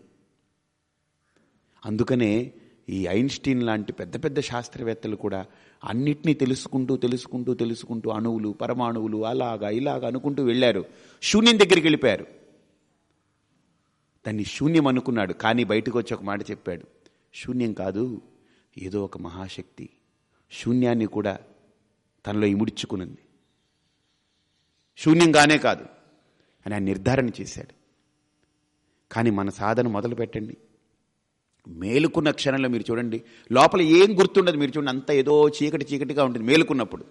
అందుకనే ఈ ఐన్స్టీన్ లాంటి పెద్ద పెద్ద శాస్త్రవేత్తలు కూడా అన్నిటినీ తెలుసుకుంటూ తెలుసుకుంటూ తెలుసుకుంటూ అణువులు పరమాణువులు అలాగా ఇలాగా అనుకుంటూ వెళ్ళారు. శూన్యం దగ్గరికి వెళ్ళిపోయారు. దాన్ని శూన్యం అనుకున్నాడు కానీ బయటకు వచ్చి ఒక మాట చెప్పాడు. శూన్యం కాదు ఏదో ఒక మహాశక్తి. శూన్యాన్ని కూడా తనలో ఇముడ్చుకున్నది శూన్యంగానే కాదు అని ఆయన నిర్ధారణ చేశాడు. కానీ మన సాధన మొదలు పెట్టండి మేలుకున్న క్షణంలో మీరు చూడండి. లోపల ఏం గుర్తుండదు మీరు చూడండి. అంత ఏదో చీకటి చీకటిగా ఉంటుంది మేలుకున్నప్పుడు.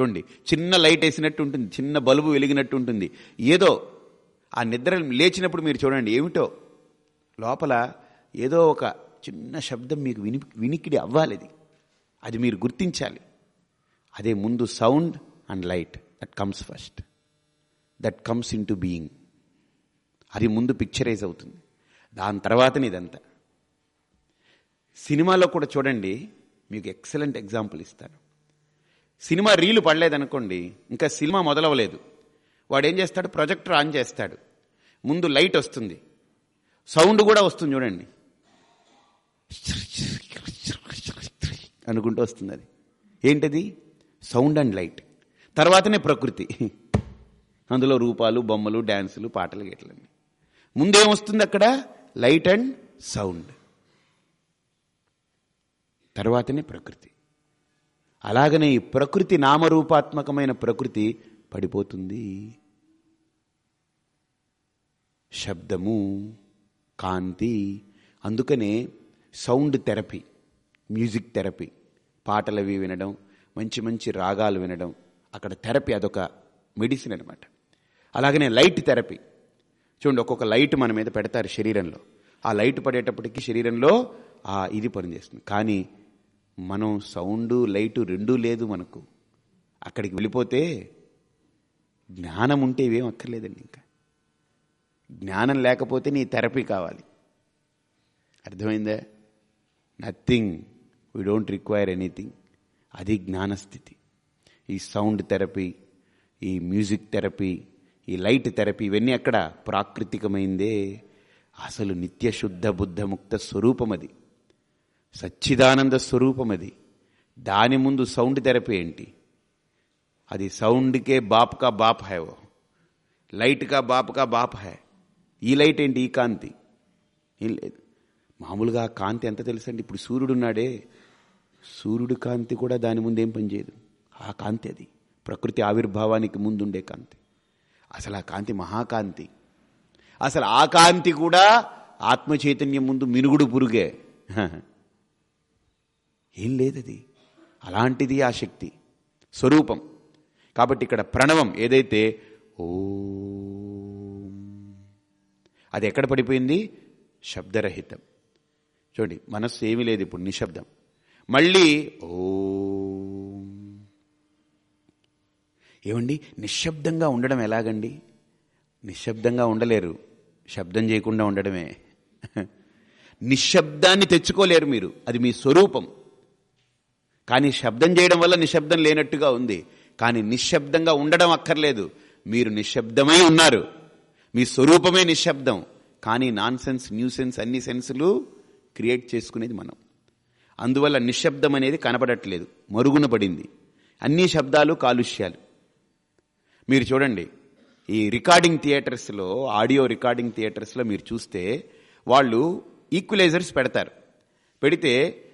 చూడండి. చిన్న లైట్ వేసినట్టు ఉంటుంది. చిన్న బల్బు వెలిగినట్టు ఉంటుంది. ఏదో ఆ నిద్ర లేచినప్పుడు మీరు చూడండి. ఏమిటో? లోపల ఏదో ఒక చిన్న శబ్దం మీకు విని వినికిడి అవ్వాలి అది. అది మీరు గుర్తించాలి. అదే ముందు sound and light. That comes first that comes into being అది ముందు పిక్చరైజ్ అవుతుంది. దాని తర్వాతనే ఇదంతా. సినిమాలో కూడా చూడండి మీకు ఎక్సలెంట్ ఎగ్జాంపుల్ ఇస్తాను. సినిమా రీలు పడలేదనుకోండి ఇంకా సినిమా మొదలవలేదు వాడు ఏం చేస్తాడు? ప్రొజెక్టర్ ఆన్ చేస్తాడు. ముందు లైట్ వస్తుంది. సౌండ్ కూడా వస్తుంది చూడండి. అనుకుంటూ వస్తుంది అది. ఏంటది? Sound and light. తర్వాతనే ప్రకృతి. అందులో రూపాలు బొమ్మలు డ్యాన్సులు పాటలు గిట్లన్నీ. ముందేమొస్తుంది అక్కడ? Light and sound. తర్వాతనే ప్రకృతి. అలాగనే ఈ ప్రకృతి నామరూపాత్మకమైన ప్రకృతి పడిపోతుంది. శబ్దము కాంతి అందుకనే సౌండ్ థెరపీ మ్యూజిక్ థెరపీ పాటలవి వినడం మంచి మంచి రాగాలు వినడం అక్కడ థెరపీ అదొక మెడిసిన్ అనమాట అలాగనే లైట్ థెరపీ. చూడండి ఒక్కొక్క లైట్ మన మీద పెడతారు శరీరంలో. ఆ లైట్ పడేటప్పటికి శరీరంలో ఆ ఇది పనిచేస్తుంది. కానీ మనం సౌండ్ లైటు రెండూ లేదు మనకు. అక్కడికి వెళ్ళిపోతే జ్ఞానం ఉంటే ఇవేం అక్కర్లేదండి ఇంకా. జ్ఞానం లేకపోతే నీ థెరపీ కావాలి. అర్థమైందా? Nothing we don't require anything. అది జ్ఞానస్థితి ఈ సౌండ్ థెరపీ ఈ మ్యూజిక్ థెరపీ ఈ లైట్ థెరపీ ఇవన్నీ అక్కడ ప్రాకృతికమైందే. అసలు నిత్య శుద్ధ స్వరూపం అది. సచ్చిదానంద స్వరూపం అది దాని ముందు సౌండ్ థెరపీ ఏంటి? అది సౌండ్కే బాప్ కా బాప్ హై ఓ. లైట్ కా బాప్ కా బాప్ హై. ఈ లైట్ ఏంటి? ఈ కాంతి. ఏం లేదు మామూలుగా ఆ కాంతి ఎంత తెలుసండి? ఇప్పుడు సూర్యుడు ఉన్నాడే సూర్యుడు కాంతి కూడా దాని ముందు ఏం పనిచేయదు? ఆ కాంతి అది. ప్రకృతి ఆవిర్భావానికి ముందుండే కాంతి. అసలు ఆ కాంతి మహాకాంతి. అసలు ఆ కాంతి కూడా ఆత్మచైతన్యం ముందు మినుగుడు పురుగే. [laughs] ఏం లేదది. అలాంటిది ఆ శక్తి. స్వరూపం. కాబట్టి ఇక్కడ ప్రణవం ఏదైతే ఓ. అది ఎక్కడ పడిపోయింది? శబ్దరహితం. చూడండి మనస్సు ఏమీ లేదు ఇప్పుడు నిశ్శబ్దం. మళ్ళీ ఓ. ఏమండి? నిశ్శబ్దంగా ఉండడం ఎలాగండి? నిశ్శబ్దంగా ఉండలేరు. శబ్దం చేయకుండా ఉండడమే. [laughs] నిశ్శబ్దాన్ని తెచ్చుకోలేరు మీరు. అది మీ స్వరూపం. కానీ శబ్దం చేయడం వల్ల నిశ్శబ్దం లేనట్టుగా ఉంది. కానీ నిశ్శబ్దంగా ఉండడం అక్కర్లేదు. మీరు నిశ్శబ్దమై ఉన్నారు. మీ స్వరూపమే నిశ్శబ్దం. కానీ నాన్ సెన్స్ న్యూ సెన్స్ అన్ని సెన్సులు క్రియేట్ చేసుకునేది మనం. అందువల్ల నిశ్శబ్దం అనేది కనపడట్లేదు. మరుగున పడింది. అన్ని శబ్దాలు కాలుష్యాలు. మీరు చూడండి. ఈ రికార్డింగ్ థియేటర్స్లో ఆడియో రికార్డింగ్ థియేటర్స్లో మీరు చూస్తే వాళ్ళు ఈక్వలైజర్స్ పెడతారు. పెడితే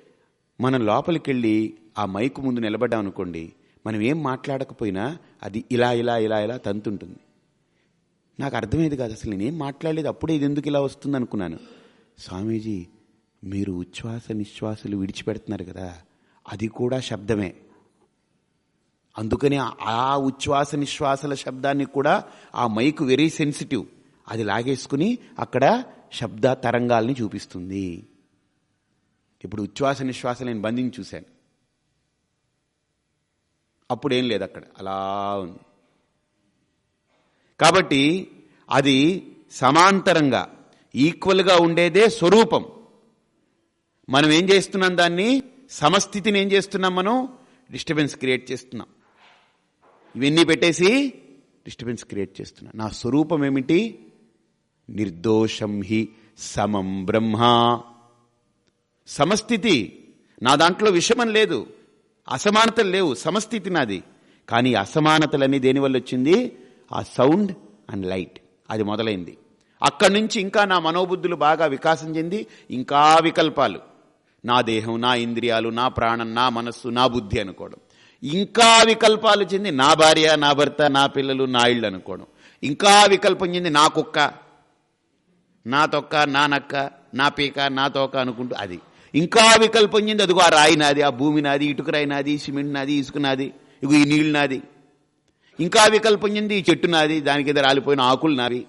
మనం లోపలికి వెళ్ళి ఆ మైకు ముందు నిలబడ్డాం అనుకోండి మనం ఏం మాట్లాడకపోయినా అది ఇలా ఇలా ఇలా ఇలా తంతుంటుంది. నాకు అర్థమయ్యేది కాదు అసలు నేనేం మాట్లాడలేదు అప్పుడే ఇది ఎందుకు ఇలా వస్తుంది అనుకున్నాను. స్వామీజీ మీరు ఉచ్ఛ్వాస నిశ్వాసలు విడిచిపెడుతున్నారు కదా అది కూడా శబ్దమే. అందుకని ఆ ఉచ్ఛ్వాస నిశ్వాసల శబ్దాన్ని కూడా ఆ మైక్ వెరీ సెన్సిటివ్. అది లాగేసుకుని అక్కడ శబ్ద తరంగాల్ని చూపిస్తుంది. ఇప్పుడు ఉచ్ఛ్వాస నిశ్వాస నేను బంధించి చూశాను. అప్పుడేం లేదు అక్కడ. అలా ఉంది. కాబట్టి అది సమాంతరంగా ఈక్వల్గా ఉండేదే స్వరూపం. మనం ఏం చేస్తున్నాం దాన్ని? సమస్థితిని ఏం చేస్తున్నాం మనం? డిస్టర్బెన్స్ క్రియేట్ చేస్తున్నాం. ఇవన్నీ పెట్టేసి డిస్టర్బెన్స్ క్రియేట్ చేస్తున్నాం. నా స్వరూపం ఏమిటి? నిర్దోషం హి సమం బ్రహ్మ. సమస్థితి. నా దాంట్లో విషమం లేదు. అసమానతలు లేవు. సమస్థితి నాది. కానీ అసమానతలన్నీ దేనివల్ల వచ్చింది? ఆ సౌండ్ అండ్ లైట్. అది మొదలైంది. అక్కడి నుంచి ఇంకా నా మనోబుద్ధులు బాగా వికాసం చెంది ఇంకా వికల్పాలు. నా దేహం నా ఇంద్రియాలు నా ప్రాణం నా మనస్సు నా బుద్ధి అనుకోవడం. ఇంకా వికల్పాలు చెంది నా భార్య నా భర్త నా పిల్లలు నా ఇళ్ళు అనుకోవడం. ఇంకా వికల్పం చెంది నా కుక్క. నా తొక్క నా నక్క నా పీక నా తోక అనుకుంటూ అది. ఇంకా వికల్పం చెంది అదిగో ఆ రాయి నాది ఆ భూమి నాది ఇటుక రాయి నాది సిమెంట్ నాది ఇసుక నాది ఇగో ఈ నీళ్ళు నాది. ఇంకా వికల్పం చెంది ఈ చెట్టు నాది దానికి ఏదో రాలిపోయిన ఆకులు నావి.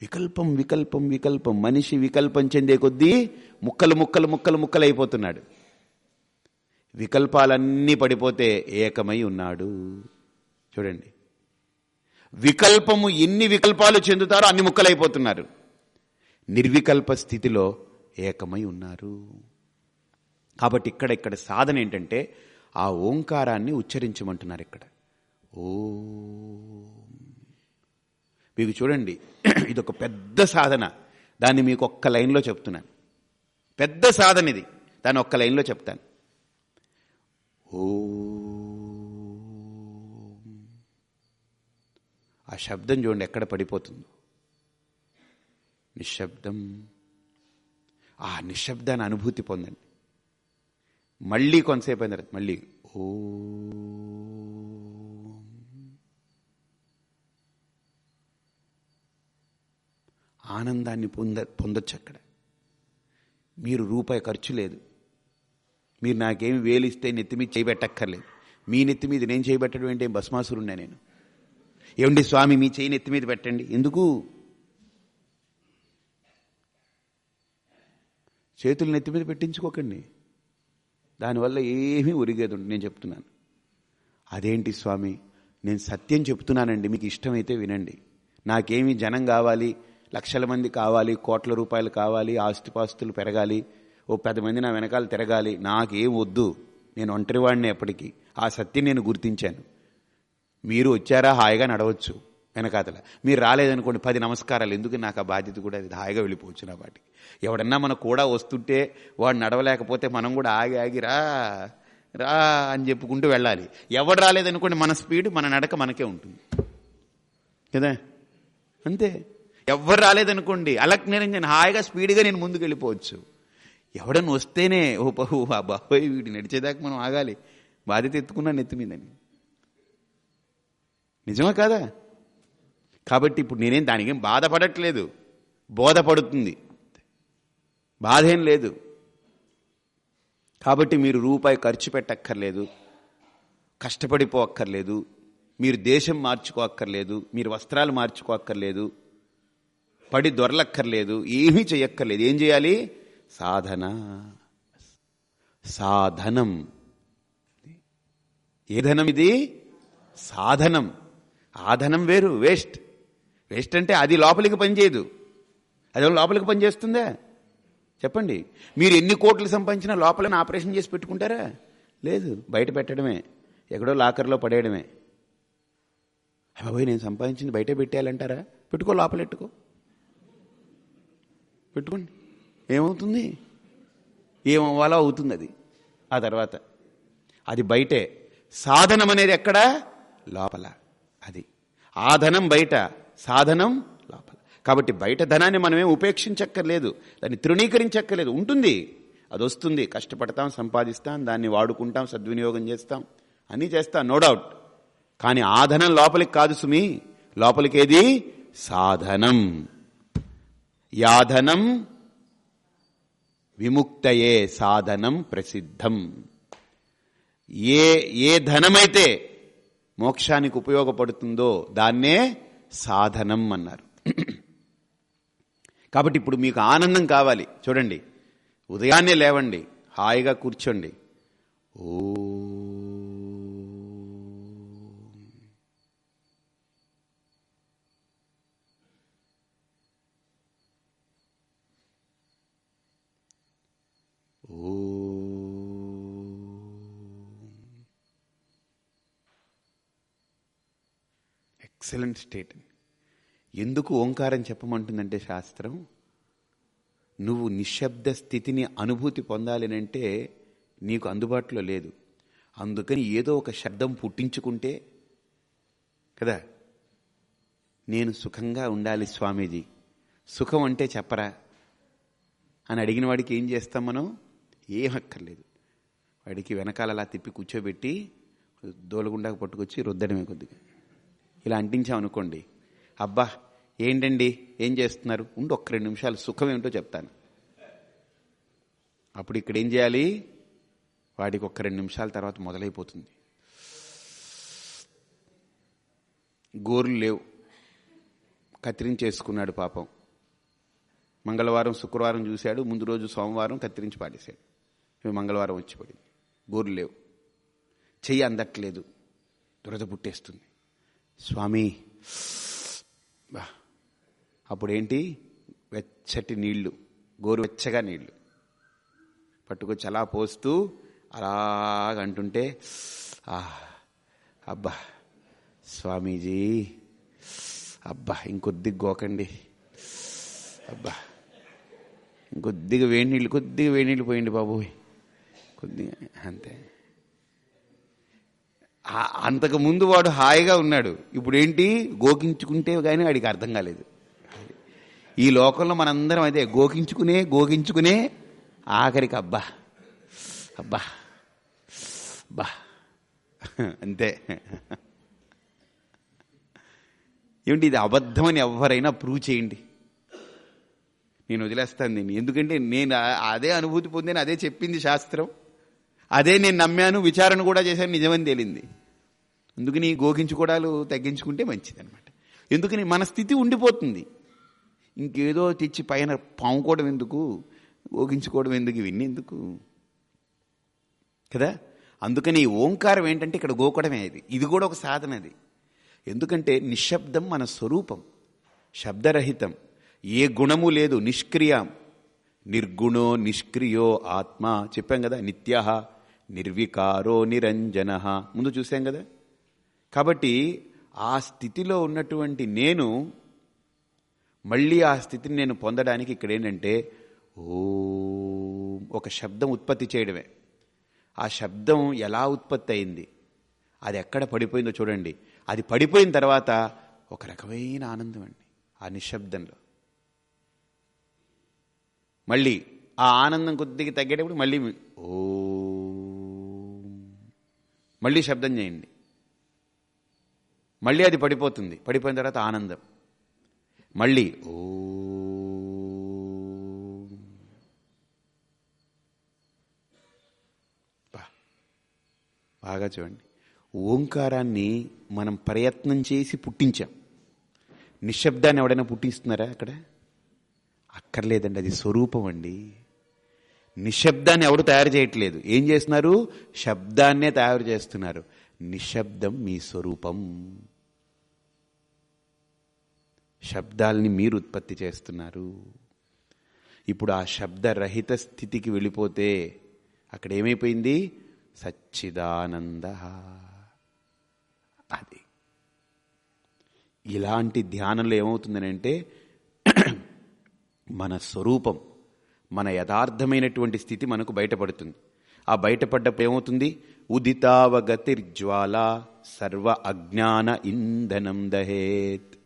వికల్పం వికల్పం వికల్పం. మనిషి వికల్పం చెందే కొద్దీ ముక్కలు ముక్కలు ముక్కలు ముక్కలు అయిపోతున్నాడు. వికల్పాలన్నీ పడిపోతే ఏకమై ఉన్నాడు. చూడండి. వికల్పము ఎన్ని వికల్పాలు చెందుతారో అన్ని ముక్కలైపోతున్నారు. నిర్వికల్ప స్థితిలో ఏకమై ఉన్నారు. కాబట్టి ఇక్కడ ఇక్కడ సాధన ఏంటంటే ఆ ఓంకారాన్ని ఉచ్చరించమంటున్నారు ఇక్కడ. ఓ. మీకు చూడండి [clears throat] ఇదొక పెద్ద సాధన. దాన్ని మీకు ఒక్క లైన్లో చెప్తున్నాను. పెద్ద సాధన ఇది. దాన్ని ఒక్క లైన్లో చెప్తాను. ఓ. ఆ శబ్దం చూడండి ఎక్కడ పడిపోతుందో. నిశ్శబ్దం. ఆ నిశ్శబ్దాన్ని అనుభూతి పొందండి. మళ్ళీ కొంతసేపు అయిన తర్వాత మళ్ళీ ఓ ఆనందాన్ని పొంద పొందొచ్చు అక్కడ. మీరు రూపాయి ఖర్చు లేదు. మీరు నాకేమి వేలిస్తే నెత్తి మీద చేయబెట్టక్కర్లేదు మీ నెత్తి మీద నేను చేయబెట్టడం ఏంటి? భస్మాసురుణ్ణే నేను. ఏమండి స్వామి మీ చేయి నెత్తి మీద పెట్టండి. ఎందుకు? చేతులు నెత్తి మీద పెట్టించుకోకండి. దానివల్ల ఏమీ ఒరిగేది నేను చెప్తున్నాను. అదేంటి స్వామి నేను సత్యం చెప్తున్నానండి మీకు ఇష్టమైతే వినండి. నాకేమి జనం కావాలి లక్షల మంది కావాలి కోట్ల రూపాయలు కావాలి ఆస్తిపాస్తులు పెరగాలి ఓ పది మంది నా వెనకాల తిరగాలి నాకేం వద్దు. నేను ఒంటరివాడిని ఎప్పటికీ. ఆ సత్యం నేను గుర్తించాను. మీరు వచ్చారా హాయిగా నడవచ్చు. వెనకాతల. మీరు రాలేదనుకోండి పది నమస్కారాలు. ఎందుకు? నాకు ఆ బాధ్యత కూడా అది హాయిగా వెళ్ళిపోవచ్చు నా వాటికి. ఎవడన్నా మన కూడా వస్తుంటే వాడు నడవలేకపోతే మనం కూడా ఆగి ఆగి రా రా అని చెప్పుకుంటూ వెళ్ళాలి. ఎవడు రాలేదనుకోండి మన స్పీడ్ మన నడక మనకే ఉంటుంది. కదా? అంతే. ఎవరు రాలేదనుకోండి అలక్ నిరంజన్ హాయిగా స్పీడ్గా నేను ముందుకు వెళ్ళిపోవచ్చు. ఎవడన్నా వస్తేనే ఓ బహు ఆ బాబోయ్ వీడు నడిచేదాకా మనం ఆగాలి. బాధ్యత ఎత్తుకున్నా నెత్తి మీదని. నిజమా కాదా? కాబట్టి ఇప్పుడు నేనేం దానికేం బాధపడట్లేదు. బోధపడుతుంది. బాధ ఏం లేదు. కాబట్టి మీరు రూపాయి ఖర్చు పెట్టక్కర్లేదు. కష్టపడిపోక్కర్లేదు. మీరు దేశం మార్చుకోక్కర్లేదు. మీరు వస్త్రాలు మార్చుకోక్కర్లేదు. పడి దొరలక్కర్లేదు. ఏమీ చేయక్కర్లేదు ఏం చేయాలి? సాధన. సాధనం. ఏ ధనం ఇది? సాధనం. ఆధనం వేరు వేస్ట్. వేస్ట్ అంటే అది లోపలికి పనిచేయదు అది లోపలికి పనిచేస్తుందా చెప్పండి. మీరు ఎన్ని కోట్లు సంపాదించినా లోపలని ఆపరేషన్ చేసి పెట్టుకుంటారా? లేదు. బయట పెట్టడమే. ఎక్కడో లాకర్లో పడేయడమే. అబ్బాయి నేను సంపాదించింది బయట పెట్టేయాలంటారా? పెట్టుకో లోపల పెట్టుకో పెట్టుకోండి. ఏమవుతుంది? ఏమవ్వాలో అవుతుంది అది. ఆ తర్వాత అది బయటే. సాధనం అనేది ఎక్కడ? లోపల. అది. ఆ ధనం బయట. సాధనం లోపల. కాబట్టి బయట ధనాన్ని మనమే ఉపేక్షించక్కర్లేదు. దాన్ని తృణీకరించక్కర్లేదు. ఉంటుంది. అది వస్తుంది. కష్టపడతాం సంపాదిస్తాం దాన్ని వాడుకుంటాం సద్వినియోగం చేస్తాం. అన్నీ చేస్తాం నో డౌట్. కానీ ఆ ధనం లోపలికి కాదు సుమి. లోపలికి ఏది సాధనం. యాధనం విముక్తయే సాధనం ప్రసిద్ధం. ఏ ఏ ధనమైతే మోక్షానికి ఉపయోగపడుతుందో దాన్నే సాధనం అన్నారు. కాబట్టి ఇప్పుడు మీకు ఆనందం కావాలి. చూడండి. ఉదయాన్నే లేవండి. హాయిగా కూర్చోండి. ఓ. ఎక్సలెంట్ స్టేట్ ఎందుకు ఓంకారం చెప్పమంటుందంటే శాస్త్రం? నువ్వు నిశ్శబ్ద స్థితిని అనుభూతి పొందాలనంటే నీకు అందుబాటులో లేదు. అందుకని ఏదో ఒక శబ్దం పుట్టించుకుంటే కదా? నేను సుఖంగా ఉండాలి స్వామీజీ. సుఖం అంటే చెప్పరా? అని అడిగిన వాడికి ఏం చేస్తాం మనం? ఏం అక్కర్లేదు. వాడికి వెనకాల అలా తిప్పి కూర్చోబెట్టి దోలగుండాకు పట్టుకొచ్చి రుద్దడమే కొద్దిగా. ఇలా అంటించామనుకోండి అబ్బా ఏంటండి? ఏం చేస్తున్నారు? ఉండి ఒక్క రెండు నిమిషాలు సుఖం ఏమిటో చెప్తాను. అప్పుడు ఇక్కడ ఏం చేయాలి? వాడికి ఒక్క రెండు నిమిషాల తర్వాత మొదలైపోతుంది. గోర్లు లేవు. కత్తిరించేసుకున్నాడు పాపం. మంగళవారం శుక్రవారం చూశాడు. ముందు రోజు సోమవారం కత్తిరించి పాడేశాడు. ఇవి మంగళవారం వచ్చి పడింది. గోర్లు లేవు. చెయ్యి అందట్లేదు. దురద పుట్టేస్తుంది. స్వామి బా. అప్పుడేంటి? వెచ్చటి నీళ్ళు గోరువెచ్చగా నీళ్ళు. పట్టుకొచ్చి అలా పోస్తూ అలాగంటుంటే ఆ అబ్బా స్వామీజీ అబ్బా ఇంకొద్దిగా గోకండి. అబ్బా ఇంకొద్దిగా వేడి నీళ్ళు కొద్దిగా వేడి నీళ్ళు పోయింది బాబు. కొద్దిగా అంతే. అంతకు ముందు వాడు హాయిగా ఉన్నాడు. ఇప్పుడు ఏంటి గోకించుకుంటే కానీ వాడికి అర్థం కాలేదు. ఈ లోకంలో మనందరం అదే గోకించుకునే గోకించుకునే ఆఖరికి అబ్బా అబ్బా అబ్బా. అంతే. ఏమిటి ఇది అబద్ధమని ఎవరైనా ప్రూవ్ చేయండి. నేను వదిలేస్తాను దీన్ని. ఎందుకంటే నేను అదే అనుభూతి పొందాను అదే చెప్పింది శాస్త్రం. అదే నేను నమ్మాను విచారణ కూడా చేశాను నిజమని తేలింది. అందుకని గోగించుకోవడాలు తగ్గించుకుంటే మంచిదనమాట ఎందుకని మన స్థితి ఉండిపోతుంది. ఇంకేదో తెచ్చి పైన పాముకోవడం ఎందుకు? గోగించుకోవడం ఎందుకు? ఇవన్నీ ఎందుకు? కదా? అందుకని ఓంకారం ఏంటంటే ఇక్కడ గోకడమే అది. ఇది కూడా ఒక సాధన అది. ఎందుకంటే నిశ్శబ్దం మన స్వరూపం. శబ్దరహితం. ఏ గుణము లేదు. నిష్క్రియం. నిర్గుణో నిష్క్రియో ఆత్మ. చెప్పాం కదా నిత్య నిర్వికారో నిరంజన. ముందు చూసాం కదా? కాబట్టి ఆ స్థితిలో ఉన్నటువంటి నేను మళ్ళీ ఆ స్థితిని నేను పొందడానికి ఇక్కడ ఏంటంటే ఓ ఒక శబ్దం ఉత్పత్తి చేయడమే. ఆ శబ్దం ఎలా ఉత్పత్తి అయింది? అది ఎక్కడ పడిపోయిందో చూడండి. అది పడిపోయిన తర్వాత ఒక రకమైన ఆనందం అండి ఆ నిశ్శబ్దంలో. మళ్ళీ ఆ ఆనందం కొద్దిగా తగ్గేటప్పుడు మళ్ళీ ఓ మళ్ళీ శబ్దం చేయండి. మళ్ళీ అది పడిపోతుంది. పడిపోయిన తర్వాత ఆనందం. మళ్ళీ ఓ. బాగా చూడండి. ఓంకారాన్ని మనం ప్రయత్నం చేసి పుట్టించాం. నిశ్శబ్దాన్ని ఎవడైనా పుట్టిస్తున్నారా అక్కడ? అక్కర్లేదండి అది స్వరూపం అండి. నిశ్శబ్దాన్ని ఎవరు తయారు చేయట్లేదు. ఏం చేస్తున్నారు? శబ్దాన్నే తయారు చేస్తున్నారు. నిశ్శబ్దం మీ స్వరూపం. శబ్దాల్ని మీరు ఉత్పత్తి చేస్తున్నారు. ఇప్పుడు ఆ శబ్దరహిత స్థితికి వెళ్ళిపోతే అక్కడ ఏమైపోయింది సచ్చిదానంద. అది. ఇలాంటి ధ్యానంలో ఏమవుతుందని అంటే [clears throat] మన స్వరూపం మన యథార్థమైనటువంటి స్థితి మనకు బయటపడుతుంది. ఆ బయటపడ్డప్పుడు ఏమవుతుంది? ఉదితావగతిర్జ్వాల సర్వ అజ్ఞాన ఇంధనం దహేత్.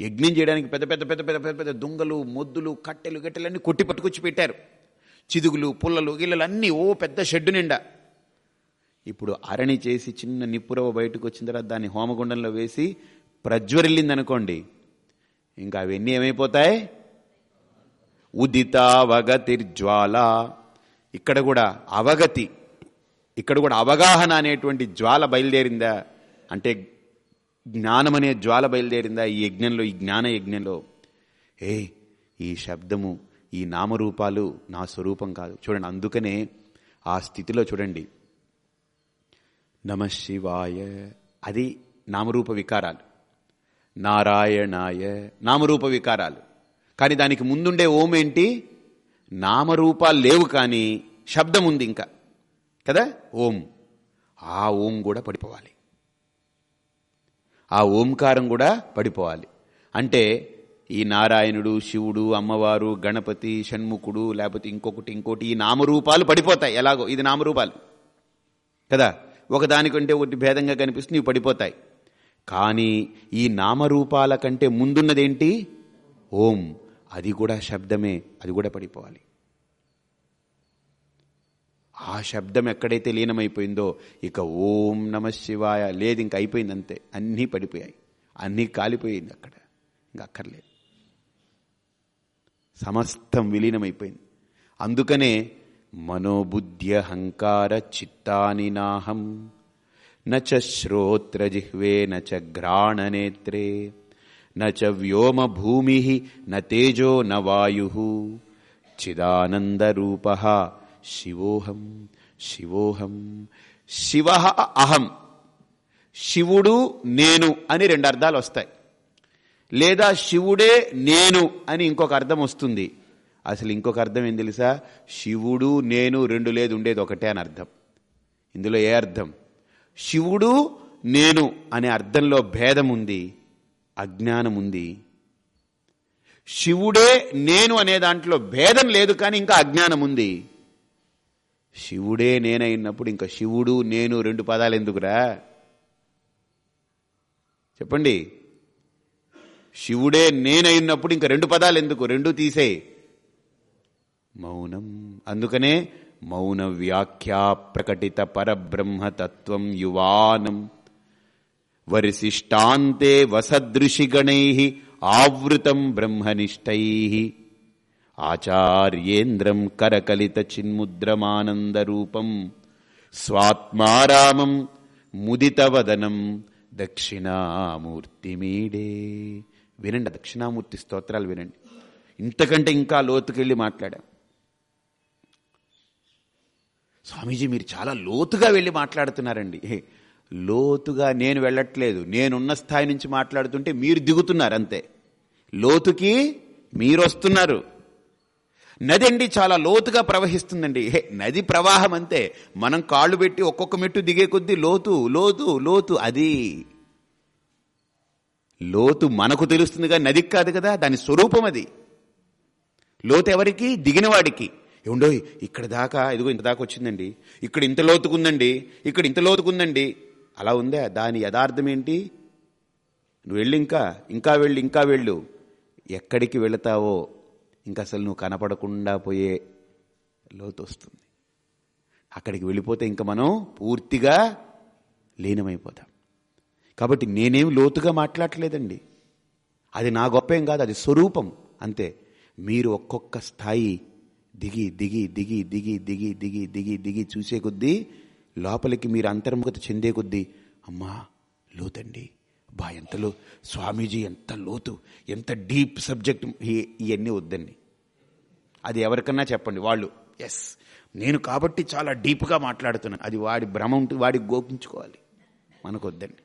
యజ్ఞం చేయడానికి పెద్ద పెద్ద పెద్ద పెద్ద పెద్ద పెద్ద దుంగలు మొద్దులు కట్టెలు గట్టెలన్నీ కొట్టి పట్టుకొచ్చి పెట్టారు. చిదుగులు పుల్లలు గిల్లలు అన్నీ ఓ పెద్ద షెడ్డు నిండా. ఇప్పుడు అరణి చేసి చిన్న నిప్పురవ బయటకు వచ్చిన తర్వాత దాన్ని హోమగుండంలో వేసి ప్రజ్వరిల్లింది అనుకోండి ఇంకా అవన్నీ ఏమైపోతాయి? ఉదితావగతిర్జ్వాల ఇక్కడ కూడా అవగతి ఇక్కడ కూడా అవగాహన అనేటువంటి జ్వాల బయలుదేరిందా? అంటే జ్ఞానమనే జ్వాల బయలుదేరిందా ఈ యజ్ఞంలో ఈ జ్ఞాన యజ్ఞంలో? ఏ ఈ శబ్దము ఈ నామరూపాలు నా స్వరూపం కాదు. చూడండి అందుకనే ఆ స్థితిలో చూడండి. నమ శివాయ. అది నామరూప వికారాలు. నారాయణాయ నామరూప వికారాలు. కానీ దానికి ముందుండే ఓం ఏంటి? నామరూపాలు లేవు కానీ శబ్దం ఉంది ఇంకా. కదా? ఓం. ఆ ఓం కూడా పడిపోవాలి. ఆ ఓంకారం కూడా పడిపోవాలి. అంటే ఈ నారాయణుడు శివుడు అమ్మవారు గణపతి షణ్ముఖుడు లేకపోతే ఇంకొకటి ఇంకోటి ఈ నామరూపాలు పడిపోతాయి. ఎలాగో? ఇది నామరూపాలు. కదా? ఒకదానికంటే ఒకటి భేదంగా కనిపిస్తుంది ఇవి పడిపోతాయి. కానీ ఈ నామరూపాల కంటే ముందున్నదేంటి? ఓం. అది కూడా శబ్దమే. అది కూడా పడిపోవాలి. ఆ శబ్దం ఎక్కడైతే లీనమైపోయిందో ఇక ఓం నమ శివాయ. లేదు ఇంక అయిపోయింది అంతే అన్నీ పడిపోయాయి. అన్నీ కాలిపోయింది అక్కడ. ఇంక అక్కర్లేదు. సమస్తం విలీనమైపోయింది. అందుకనే మనోబుద్ధ్యహంకార చిత్తాని నాహం. నచ శ్రోత్రజిహ్వే నచ ఘ్రాణనేత్రే నచ వ్యోమ భూమి న తేజో న వాయు. చిదానందరూప శివోహం శివోహం శివ అహం. శివుడు నేను అని రెండు అర్థాలు వస్తాయి. లేదా శివుడే నేను అని ఇంకొక అర్థం వస్తుంది. అసలు ఇంకొక అర్థం ఏం తెలుసా? శివుడు నేను రెండు లేదు ఉండేది ఒకటే అని అర్థం. ఇందులో ఏ అర్థం? శివుడు నేను అనే అర్థంలో భేదం ఉంది అజ్ఞానం ఉంది. శివుడే నేను అనే దాంట్లో భేదం లేదు కానీ ఇంకా అజ్ఞానం ఉంది. శివుడే నేనైనప్పుడు ఇంకా శివుడు నేను రెండు పదాలు ఎందుకురా? చెప్పండి. శివుడే నేనైనప్పుడు ఇంకా రెండు పదాలు ఎందుకు? రెండు తీసే మౌనం. అందుకనే మౌన వ్యాఖ్యా ప్రకటిత పరబ్రహ్మతత్వం యువానం. వరిశిష్టాంతే వసదృషిగణై ఆవృతం బ్రహ్మనిష్టై. ఆచార్యేంద్రం కరకలిత చిన్ముద్రమానందరూపం స్వాత్మారామం ముదితవదనం దక్షిణామూర్తిమీడే. వినండి దక్షిణామూర్తి స్తోత్రాలు వినండి. ఇంతకంటే ఇంకా లోతుకెళ్ళి మాట్లాడాం. స్వామీజీ మీరు చాలా లోతుగా వెళ్ళి మాట్లాడుతున్నారండి. లోతుగా నేను వెళ్ళట్లేదు. నేనున్న స్థాయి నుంచి మాట్లాడుతుంటే మీరు దిగుతున్నారు అంతే. లోతుకి మీరు వస్తున్నారు నది అండి చాలా లోతుగా ప్రవహిస్తుందండి. హే, నది ప్రవాహం అంతే. మనం కాళ్ళు పెట్టి ఒక్కొక్క మెట్టు దిగే కొద్దీ లోతు లోతు లోతు అది. లోతు మనకు తెలుస్తుందిగా నదికి కాదు కదా దాని స్వరూపం అది. లోతు ఎవరికి? దిగినవాడికి. ఏముండో ఇక్కడ దాకా ఇదిగో ఇంత దాకా వచ్చిందండి. ఇక్కడ ఇంత లోతుకుందండి ఇక్కడ ఇంత లోతుకుందండి. అలా ఉందా? దాని యథార్థం ఏంటి? నువ్వు వెళ్ళి ఇంకా ఇంకా వెళ్ళు ఇంకా వెళ్ళు. ఎక్కడికి వెళతావో? ఇంకా అసలు నువ్వు కనపడకుండా పోయే లోతు వస్తుంది అక్కడికి వెళ్ళిపోతే ఇంకా మనం పూర్తిగా లీనమైపోతాం. కాబట్టి నేనేం లోతుగా మాట్లాడలేదండి అది నా గొప్ప ఏం కాదు అది స్వరూపం. అంతే. మీరు ఒక్కొక్క స్థాయి దిగి దిగి దిగి దిగి దిగి దిగి దిగి దిగి చూసే కొద్దీ లోపలికి మీరు అంతర్ముఖత చెందే కొద్దీ అమ్మా లోతండి. బా ఎంతలో స్వామీజీ ఎంత లోతు ఎంత డీప్ సబ్జెక్ట్ ఇవన్నీ వద్దండి. అది ఎవరికన్నా చెప్పండి వాళ్ళు. ఎస్ నేను కాబట్టి చాలా డీప్గా మాట్లాడుతున్నాను. అది వాడి భ్రమ ఉంటుంది వాడికి గోపించుకోవాలి. మనకు వద్దండి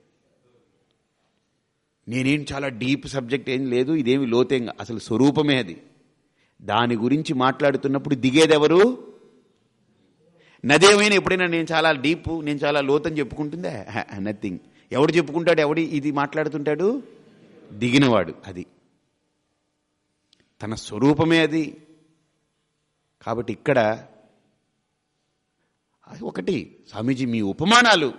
నేనేం చాలా డీప్ సబ్జెక్ట్ ఏం లేదు ఇదేమి లోతేం అసలు స్వరూపమే అది. దాని గురించి మాట్లాడుతున్నప్పుడు దిగేదెవరు? నదేమైనా ఎప్పుడైనా నేను చాలా డీప్ నేను చాలా లోతని చెప్పుకుంటుందే? నథింగ్ [laughs] ఎవడు చెప్పుకుంటాడు ఎవడి ఇది మాట్లాడుతుంటాడు? దిగినవాడు అది. తన స్వరూపమే అది. కాబట్టి ఇక్కడ అది ఒకటి స్వామీజీ మీ ఉపమానాలు.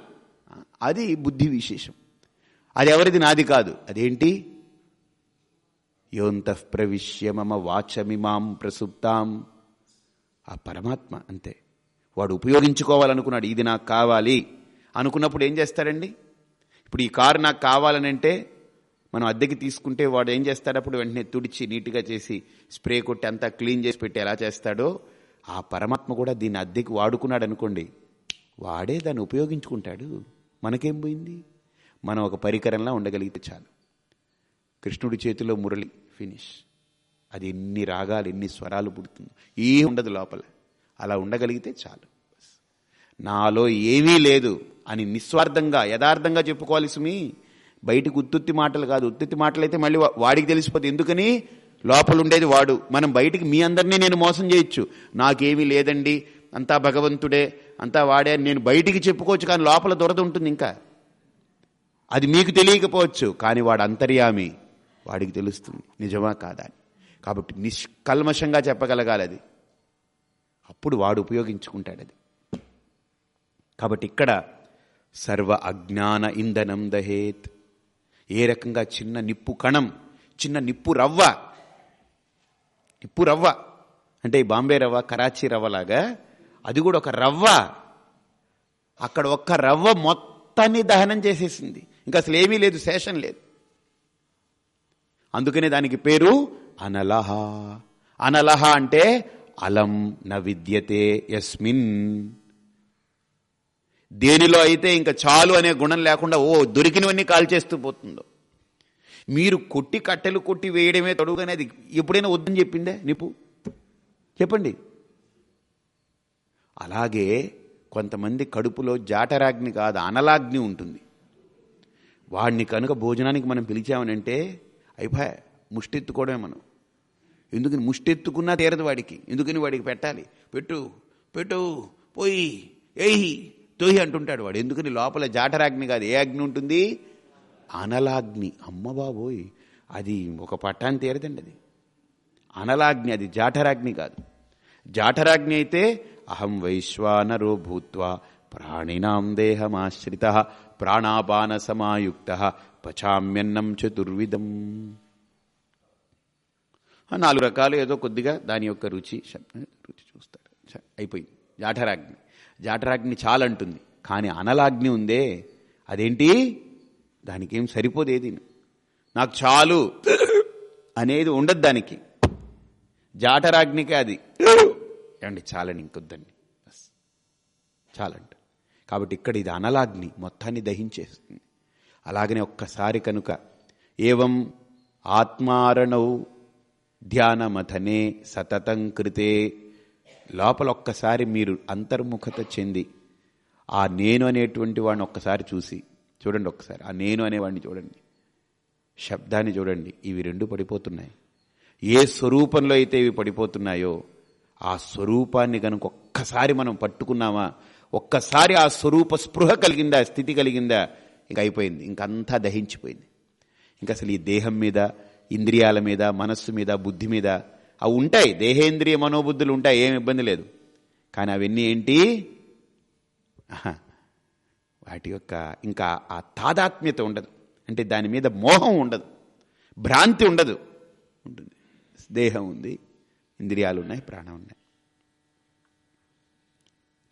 అది బుద్ధి విశేషం. అది ఎవరిది? నాది కాదు. అదేంటి? యోంత ప్రవిశ్య మమ వాచమిమాం ప్రసుప్తాం. ఆ పరమాత్మ అంతే. వాడు ఉపయోగించుకోవాలనుకున్నాడు ఇది నాకు కావాలి. అనుకున్నప్పుడు ఏం చేస్తాడండి ఇప్పుడు ఈ కారు నాకు కావాలని అంటే మనం అద్దెకి తీసుకుంటే వాడు ఏం చేస్తాడు అప్పుడు వెంటనే తుడిచి నీట్గా చేసి స్ప్రే కొట్టి అంతా క్లీన్ చేసి పెట్టి ఎలా చేస్తాడో ఆ పరమాత్మ కూడా దీన్ని అద్దెకి వాడుకున్నాడు అనుకోండి. వాడే దాన్ని ఉపయోగించుకుంటాడు. మనకేం పోయింది? మనం ఒక పరికరంలా ఉండగలిగితే చాలు. కృష్ణుడి చేతిలో మురళి. ఫినిష్ అది ఎన్ని రాగాలు ఎన్ని స్వరాలు పుడుతుంది. ఏం ఉండదు లోపల. అలా ఉండగలిగితే చాలు. నాలో ఏమీ లేదు. అని నిస్వార్థంగా యథార్థంగా చెప్పుకోవాలి సుమి. బయటికి ఉత్తుత్తి మాటలు కాదు. ఉత్తుత్తి మాటలు అయితే మళ్ళీ వాడికి తెలిసిపోతుంది ఎందుకని? లోపల ఉండేది వాడు. మనం బయటికి మీ అందరినీ నేను మోసం చేయొచ్చు. నాకేమీ లేదండి. అంతా భగవంతుడే. అంతా వాడే నేను బయటికి చెప్పుకోవచ్చు కానీ లోపల దొరద ఉంటుంది ఇంకా. అది మీకు తెలియకపోవచ్చు. కానీ వాడు అంతర్యామి. వాడికి తెలుస్తుంది. నిజమా కాదా కాబట్టి నిష్కల్మషంగా చెప్పగలగాలి అది. అప్పుడు వాడు ఉపయోగించుకుంటాడు అది. కాబట్టి ఇక్కడ సర్వ అజ్ఞాన ఇంధనం దహేత్. ఏ రకంగా చిన్న నిప్పు కణం చిన్న నిప్పు రవ్వ నిప్పు రవ్వ అంటే ఈ బాంబే రవ్వ కరాచీ రవ్వలాగా అది కూడా ఒక రవ్వ. అక్కడ ఒక్క రవ్వ మొత్తాన్ని దహనం చేసేసింది. ఇంకా అసలు ఏమీ లేదు శేషం లేదు. అందుకనే దానికి పేరు అనలహ. అనలహ అంటే అలం న విద్యతే యస్మిన్. దేనిలో అయితే ఇంకా చాలు అనే గుణం లేకుండా ఓ దొరికినవన్నీ కాల్చేస్తూ పోతుందో. మీరు కొట్టి కట్టెలు కొట్టి వేయడమే తడుగుగానే అది ఎప్పుడైనా వద్దని చెప్పిందే నిపు చెప్పండి. అలాగే కొంతమంది కడుపులో జాటరాగ్ని కాదు అనలాగ్ని ఉంటుంది. వాడిని కనుక భోజనానికి మనం పిలిచామనంటే అయిపోయా ముష్టెత్తుకోవడమే మనం. ఎందుకని ముష్టెత్తుకున్నా తీరదు వాడికి. ఎందుకని వాడికి పెట్టాలి? పెట్టు పెట్టు పోయి ఏహి తోయి అంటుంటాడు వాడు. ఎందుకని లోపల జాటరాగ్ని కాదు ఏ అగ్ని ఉంటుంది? అనలాగ్ని. అమ్మ బాబోయ్ అది ఒక పట్టాన్ని తీరదండి అది. అనలాగ్ని అది జాఠరాగ్ని కాదు. జాఠరాగ్ని అయితే అహం వైశ్వానరో భూత్వా ప్రాణినాం దేహమాశ్రిత ప్రాణాపాన సమాయుక్త పచామ్యన్నం చతుర్విధం. నాలుగు రకాలు ఏదో కొద్దిగా దాని యొక్క రుచి రుచి చూస్తారు. అయిపోయింది. జాఠరాగ్ని జాఠరాగ్ని చాలంటుంది. కానీ అనలాగ్ని ఉందే. అదేంటి? దానికేం సరిపోదేది నాకు చాలు అనేది ఉండదు దానికి. జాఠరాగ్నికి అది. ఏమండి చాలని ఇంకొద్దండి. చాలంట. కాబట్టి ఇక్కడ ఇది అనలాగ్ని మొత్తాన్ని దహించేస్తుంది. అలాగనే ఒక్కసారి కనుక ఏవం ఆత్మారణౌ ధ్యానమథనే సతతం కృతే లోపల ఒక్కసారి మీరు అంతర్ముఖత చెంది ఆ నేను అనేటువంటి వాడిని ఒక్కసారి చూసి చూడండి ఒక్కసారి ఆ నేను అనేవాడిని చూడండి. శబ్దాన్ని చూడండి ఇవి రెండు పడిపోతున్నాయి. ఏ స్వరూపంలో అయితే ఇవి పడిపోతున్నాయో ఆ స్వరూపాన్ని కనుక ఒక్కసారి మనం పట్టుకున్నామా ఒక్కసారి ఆ స్వరూప స్పృహ కలిగిందా స్థితి కలిగిందా ఇంక అయిపోయింది ఇంకంతా దహించిపోయింది. ఇంకా అసలు ఈ దేహం మీద ఇంద్రియాల మీద మనస్సు మీద బుద్ధి మీద అవి ఉంటాయి. దేహేంద్రియ మనోబుద్ధులు ఉంటాయి. ఏమి ఇబ్బంది లేదు. కానీ అవన్నీ ఏంటి? వాటి యొక్క ఇంకా ఆ తాదాత్మ్యత ఉండదు. అంటే దాని మీద మోహం ఉండదు. భ్రాంతి ఉండదు. ఉంటుంది. దేహం ఉంది. ఇంద్రియాలు ఉన్నాయి. ప్రాణం ఉన్నాయి.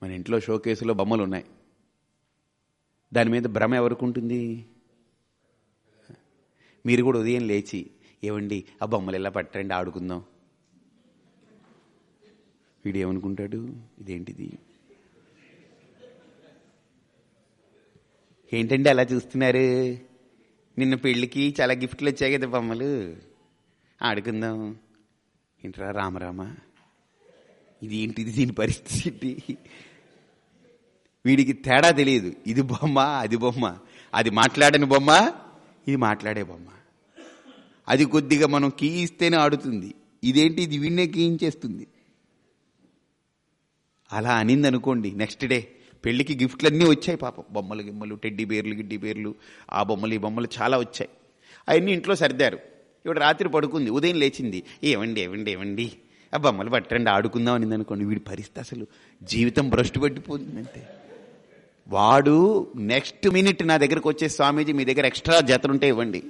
మన ఇంట్లో షోకేసులో బొమ్మలు ఉన్నాయి. దాని మీద భ్రమ ఎవరికి ఉంటుంది? మీరు కూడా ఉదయం లేచి ఏమండి ఆ బొమ్మలు ఎలా పట్టండి ఆడుకుందాం. వీడు ఏమనుకుంటాడు ఇదేంటిది? ఏంటండి అలా చూస్తున్నారు? నిన్న పెళ్ళికి చాలా గిఫ్ట్లు వచ్చాయి కదా బొమ్మలు. ఆడుకుందాం. ఏంట్రా రామరామ? ఇది ఏంటిది దీని పరిస్థితి? వీడికి తేడా తెలియదు. ఇది బొమ్మ అది బొమ్మ. అది మాట్లాడని బొమ్మ ఇది మాట్లాడే బొమ్మ. అది కొద్దిగా మనం కీ ఇస్తేనే ఆడుతుంది. ఇదేంటి? ఇది వీడినే కీయించేస్తుంది. అలా అనింది అనుకోండి నెక్స్ట్ డే పెళ్ళికి గిఫ్ట్లు అన్నీ వచ్చాయి పాపం. బొమ్మలు గిమ్మలు టెడ్డీ బేర్లు గిడ్డి బేర్లు ఆ బొమ్మలు ఈ బొమ్మలు చాలా వచ్చాయి. అవన్నీ ఇంట్లో సర్దారు. ఇప్పుడు రాత్రి పడుకుంది. ఉదయం లేచింది. ఏమండి ఏమండి ఏమండి ఆ బొమ్మలు పట్టండి ఆడుకుందాం అనింది అనుకోండి వీడి పరిస్థితి అసలు జీవితం భ్రష్టు పట్టిపోతుంది అంతే వాడు నెక్స్ట్ మినిట్ నా దగ్గరకు వచ్చే స్వామీజీ మీ దగ్గర ఎక్స్ట్రా జతలుంటే ఇవ్వండి.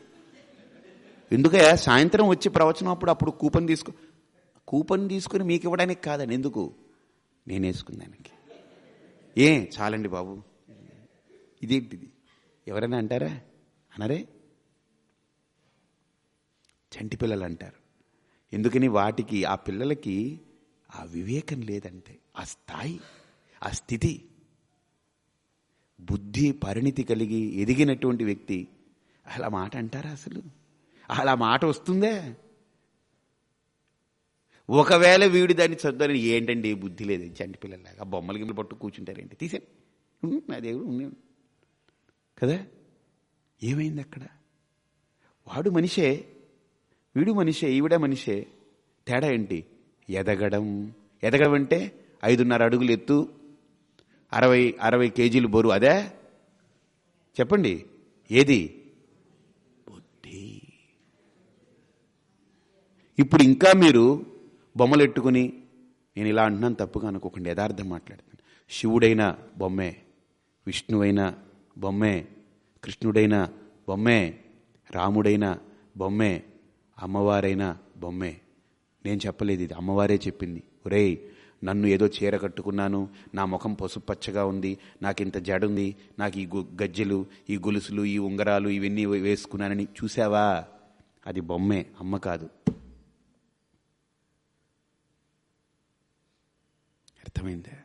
ఎందుకయ్యా? సాయంత్రం వచ్చి ప్రవచనం అప్పుడు అప్పుడు కూపన్ తీసుకో కూపన్ తీసుకుని మీకు ఇవ్వడానికి కాదండి ఎందుకు? నేను వేసుకున్నానికి ఏ చాలండి బాబు. ఇదేంటిది? ఎవరైనా అంటారా? అనరే? చంటి పిల్లలు అంటారు. ఎందుకని వాటికి ఆ పిల్లలకి ఆ వివేకం లేదంటే ఆ స్థాయి ఆ స్థితి బుద్ధి పరిణితి కలిగి ఎదిగినటువంటి వ్యక్తి అలా మాట అంటారా అసలు? అలా మాట వస్తుందే? ఒకవేళ వీడు దాన్ని చదువుని ఏంటండి బుద్ధి లేదు? చంటి పిల్లలాగా బొమ్మల గిమ్మలు పట్టు కూర్చుంటారేంటి? తీసే నా దేవుడు ఉన్నాడు. కదా? ఏమైంది అక్కడ? వాడు మనిషే వీడు మనిషే ఈవిడ మనిషే. తేడా ఏంటి? ఎదగడం. ఎదగడం అంటే ఐదున్నర అడుగులు ఎత్తు అరవై అరవై కేజీలు బరువు. అదే? చెప్పండి. ఏది? బుద్ధి ఇప్పుడు ఇంకా మీరు బొమ్మలు ఎట్టుకుని నేను ఇలా అంటున్నాను తప్పుగా అనుకోకండి యథార్థం మాట్లాడుతాను శివుడైన బొమ్మే విష్ణువైన బొమ్మే కృష్ణుడైన బొమ్మే రాముడైన బొమ్మే అమ్మవారైన బొమ్మే. నేను చెప్పలేదు ఇది అమ్మవారే చెప్పింది. ఒరేయ్ నన్ను ఏదో చీర కట్టుకున్నాను నా ముఖం పసుపు పచ్చగా ఉంది నాకు ఇంత జడుంది నాకు ఈ గజ్జెలు ఈ గొలుసులు ఈ ఉంగరాలు ఇవన్నీ వేసుకున్నానని చూసావా అది బొమ్మే అమ్మ కాదు. అర్థమైందా?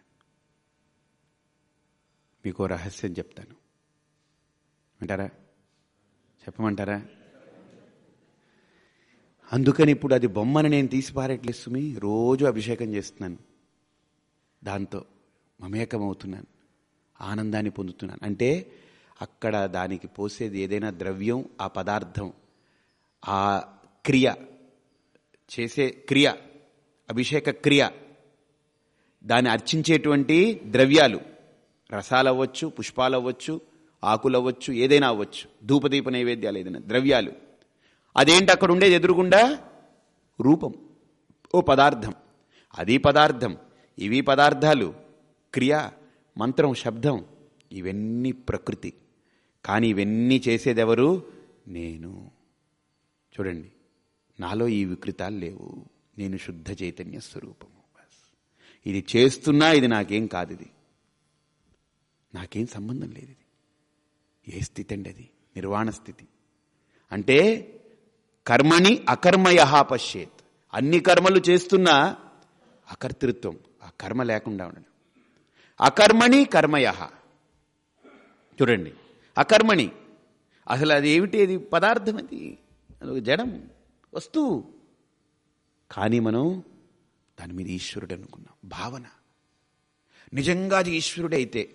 మీకు రహస్యం చెప్తాను. అంటారా చెప్పమంటారా? అందుకని ఇప్పుడు అది బొమ్మను నేను తీసి రోజు అభిషేకం చేస్తున్నాను. దాంతో మమేకమవుతున్నాను. ఆనందాన్ని పొందుతున్నాను. అంటే అక్కడ దానికి పోసేది ఏదైనా ద్రవ్యం ఆ పదార్థం ఆ క్రియ చేసే క్రియ అభిషేక క్రియ దాన్ని అర్చించేటువంటి ద్రవ్యాలు రసాలు అవ్వచ్చు పుష్పాలు అవ్వచ్చు ఆకులు అవ్వచ్చు ఏదైనా అవ్వచ్చు ధూపదీప నైవేద్యాలు ఏదైనా ద్రవ్యాలు. అదేంటి అక్కడ ఉండేది ఎదురుగుండా? రూపం ఓ పదార్థం. అది పదార్థం ఇవి పదార్థాలు క్రియ మంత్రం శబ్దం ఇవన్నీ ప్రకృతి. కానీ ఇవన్నీ చేసేదెవరు? నేను. చూడండి నాలో ఈ వికృతాలు లేవు. నేను శుద్ధ చైతన్య స్వరూపం. ఇది చేస్తున్నా ఇది నాకేం కాదు ఇది నాకేం సంబంధం లేదు ఇది ఏ స్థితి అండి అది? నిర్వాణ స్థితి. అంటే కర్మని అకర్మయ పశ్యేత్. అన్ని కర్మలు చేస్తున్నా అకర్తృత్వం ఆ కర్మ లేకుండా ఉండడం. అకర్మణి కర్మయ. చూడండి అకర్మణి అసలు అది ఏమిటి? అది పదార్థం అది. అదొక జడం వస్తువు. కానీ మనం దాని మీద ఈశ్వరుడు అనుకున్నాం. భావన. నిజంగా అది ఈశ్వరుడే అయితే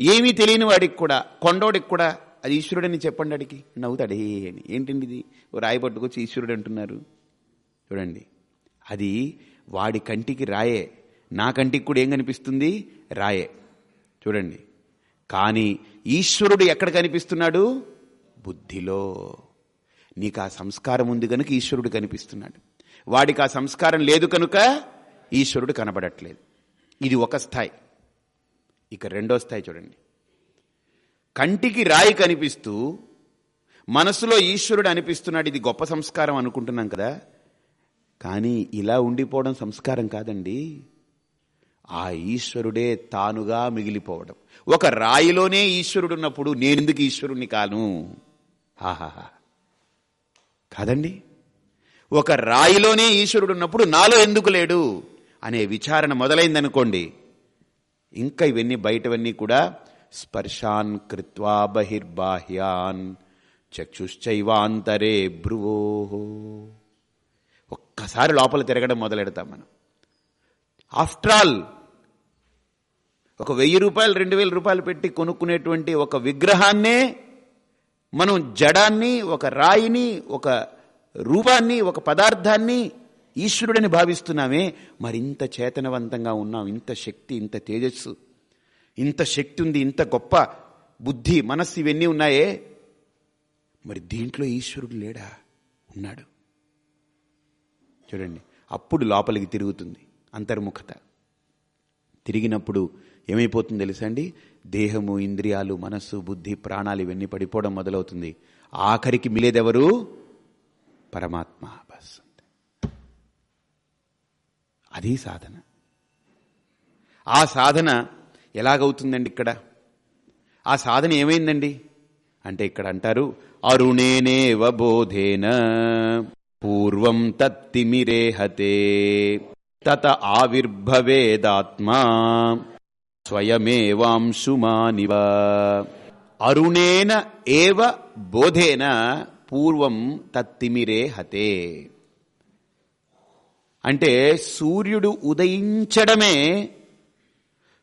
ఏమీ తెలియని వాడికి కూడా కొండోడికి కూడా అది ఈశ్వరుడని చెప్పండి అడిగి నవ్వుతాడే అని ఏంటండి ఇది? రాయి పట్టుకొచ్చి ఈశ్వరుడు అంటున్నారు. చూడండి అది వాడి కంటికి రాయే నా కంటికి కూడా ఏం కనిపిస్తుంది? రాయే. చూడండి కానీ ఈశ్వరుడు ఎక్కడ కనిపిస్తున్నాడు? బుద్ధిలో. నీకు ఆ సంస్కారం ఉంది కనుక ఈశ్వరుడు కనిపిస్తున్నాడు. వాడికి ఆ సంస్కారం లేదు కనుక ఈశ్వరుడు కనబడట్లేదు. ఇది ఒక స్థాయి. ఇక రెండో స్థాయి చూడండి. కంటికి రాయి కనిపిస్తూ మనసులో ఈశ్వరుడు అనిపిస్తున్నాడు ఇది గొప్ప సంస్కారం అనుకుంటున్నాం కదా. కానీ ఇలా ఉండిపోవడం సంస్కారం కాదండి. ఆ ఈశ్వరుడే తానుగా మిగిలిపోవడం. ఒక రాయిలోనే ఈశ్వరుడు ఉన్నప్పుడు నేనెందుకు ఈశ్వరుణ్ణి కాను? హాహాహా. కాదండి. ఒక రాయిలోనే ఈశ్వరుడు ఉన్నప్పుడు నాలో ఎందుకు లేడు? అనే విచారణ మొదలైందనుకోండి. ఇంకా ఇవన్నీ బయటవన్నీ కూడా స్పర్శాన్ కృత్వా బహిర్బాహ్యాన్ చక్షుశ్చైవాంతరే భ్రువో. ఒక్కసారి లోపల తిరగడం మొదలెడతాం మనం. ఆఫ్టర్ ఆల్ ఒక వెయ్యి రూపాయలు రెండు వేల రూపాయలు పెట్టి కొనుక్కునేటువంటి ఒక విగ్రహాన్నే మనం జడాన్ని ఒక రాయిని ఒక రూపాన్ని ఒక పదార్థాన్ని ఈశ్వరుడని భావిస్తున్నామే. మరింత చేతనవంతంగా ఉన్నాం ఇంత శక్తి ఇంత తేజస్సు ఇంత శక్తి ఉంది ఇంత గొప్ప బుద్ధి మనస్సు ఇవన్నీ ఉన్నాయే. మరి దీంట్లో ఈశ్వరుడు లేడా? ఉన్నాడు. చూడండి అప్పుడు లోపలికి తిరుగుతుంది అంతర్ముఖత. తిరిగినప్పుడు ఏమైపోతుంది తెలుసా అండి? దేహము ఇంద్రియాలు మనస్సు బుద్ధి ప్రాణాలు ఇవన్నీ పడిపోవడం మొదలవుతుంది. ఆఖరికి మిలేదెవరు పరమాత్మ బస్ అంతే. అది సాధన. ఆ సాధన ఎలాగవుతుందండి ఇక్కడ? ఆ సాధన ఏమైందండి? అంటే ఇక్కడ అంటారు అరుణేనేవ బోధేన పూర్వం తత్తిమిరేహతే తత ఆవిర్భవేదాత్మా స్వయమేవాంశుమానివ. అరుణేన ఏవ బోధేన పూర్వం తత్తిమిరే హతే. అంటే సూర్యుడు ఉదయించడమే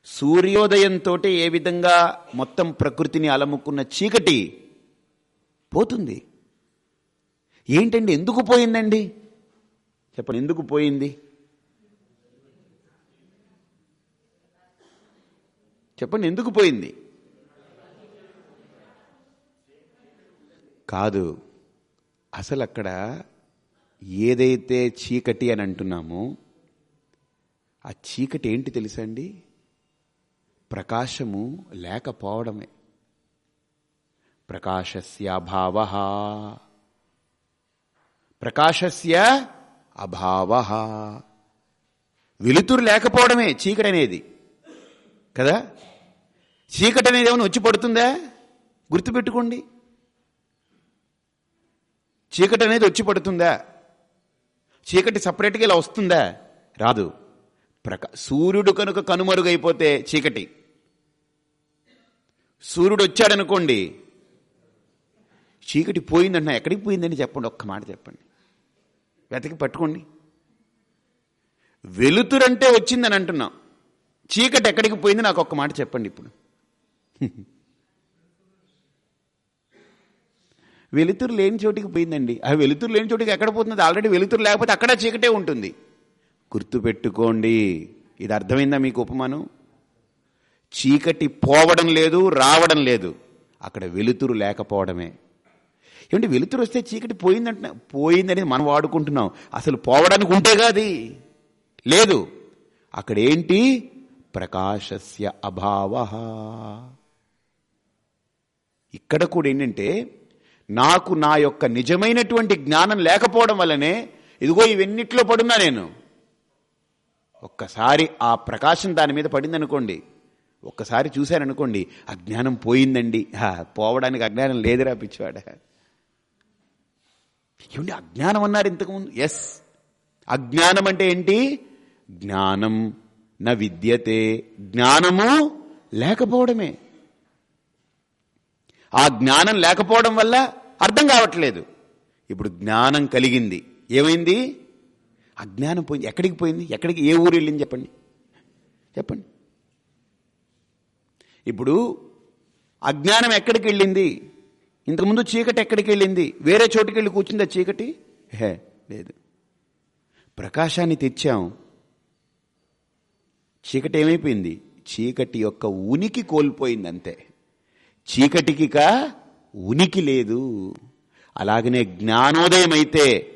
సూర్యోదయంతో ఏ విధంగా మొత్తం ప్రకృతిని అలముకున్న చీకటి పోతుంది. ఏంటండి ఎందుకు పోయిందండి? చెప్పండి ఎందుకు పోయింది? చెప్పండి ఎందుకు పోయింది? కాదు. అసలు అక్కడ ఏదైతే చీకటి అని అంటున్నామో ఆ చీకటి ఏంటి తెలుసండి ప్రకాశము లేకపోవడమే. ప్రకాశస్య అభావ. ప్రకాశస్య అభావ. వెలుతురు లేకపోవడమే చీకటి అనేది. కదా? చీకటి అనేది ఏమైనా వచ్చి పడుతుందా? గుర్తుపెట్టుకోండి. చీకటి అనేది వచ్చి పడుతుందా? చీకటి సపరేట్గా ఇలా వస్తుందా? రాదు. ప్రకా సూర్యుడు కనుక కనుమరుగైపోతే చీకటి. సూర్యుడు వచ్చాడనుకోండి చీకటి పోయిందంటున్నా ఎక్కడికి పోయిందని చెప్పండి ఒక్క మాట చెప్పండి. వెతకి పట్టుకోండి. వెలుతురంటే వచ్చిందని అంటున్నాం. చీకటి ఎక్కడికి పోయింది నాకు ఒక్క మాట చెప్పండి ఇప్పుడు. వెలుతురు లేని చోటికి పోయిందండి. ఆ వెలుతురు లేని చోటికి ఎక్కడ పోతుంది ఆల్రెడీ వెలుతురు లేకపోతే అక్కడ చీకటే ఉంటుంది. గుర్తుపెట్టుకోండి ఇది అర్థమైందా మీకు ఉపమానం? చీకటి పోవడం లేదు రావడం లేదు. అక్కడ వెలుతురు లేకపోవడమే. ఏమంటే వెలుతురు వస్తే చీకటి పోయిందంటున్నా పోయిందనేది మనం వాడుకుంటున్నాం. అసలు పోవడానికి ఉంటేగా అది? లేదు. అక్కడ ఏంటి ప్రకాశస్య అభావ. ఇక్కడ కూడా ఏంటంటే నాకు నా యొక్క నిజమైనటువంటి జ్ఞానం లేకపోవడం వల్లనే ఇదిగో ఇవన్నిట్లో పడున్నా నేను. ఒక్కసారి ఆ ప్రకాశం దాని మీద పడిందనుకోండి. ఒక్కసారి చూశారనుకోండి అజ్ఞానం పోయిందండి. హా, పోవడానికి అజ్ఞానం లేదురా పిచ్చివాడ. ఏమండి అజ్ఞానం అన్నారు ఇంతకుముందు? ఎస్ అజ్ఞానం అంటే ఏంటి? జ్ఞానం నా విద్యతే జ్ఞానము లేకపోవడమే. ఆ జ్ఞానం లేకపోవడం వల్ల అర్థం కావట్లేదు. ఇప్పుడు జ్ఞానం కలిగింది. ఏమైంది? అజ్ఞానం పోయింది. ఎక్కడికి పోయింది? ఎక్కడికి ఏ ఊరు వెళ్ళింది చెప్పండి. చెప్పండి. ఇప్పుడు అజ్ఞానం ఎక్కడికి వెళ్ళింది? ఇంతకుముందు చీకటి ఎక్కడికి వెళ్ళింది? వేరే చోటుకి వెళ్ళి కూర్చుందా చీకటి? హే లేదు. ప్రకాశాన్ని తెచ్చాం. చీకటి ఏమైపోయింది? చీకటి యొక్క ఉనికి కోల్పోయింది అంతే చీకటికిక ఉనికి లేదు. అలాగనే జ్ఞానోదయం అయితే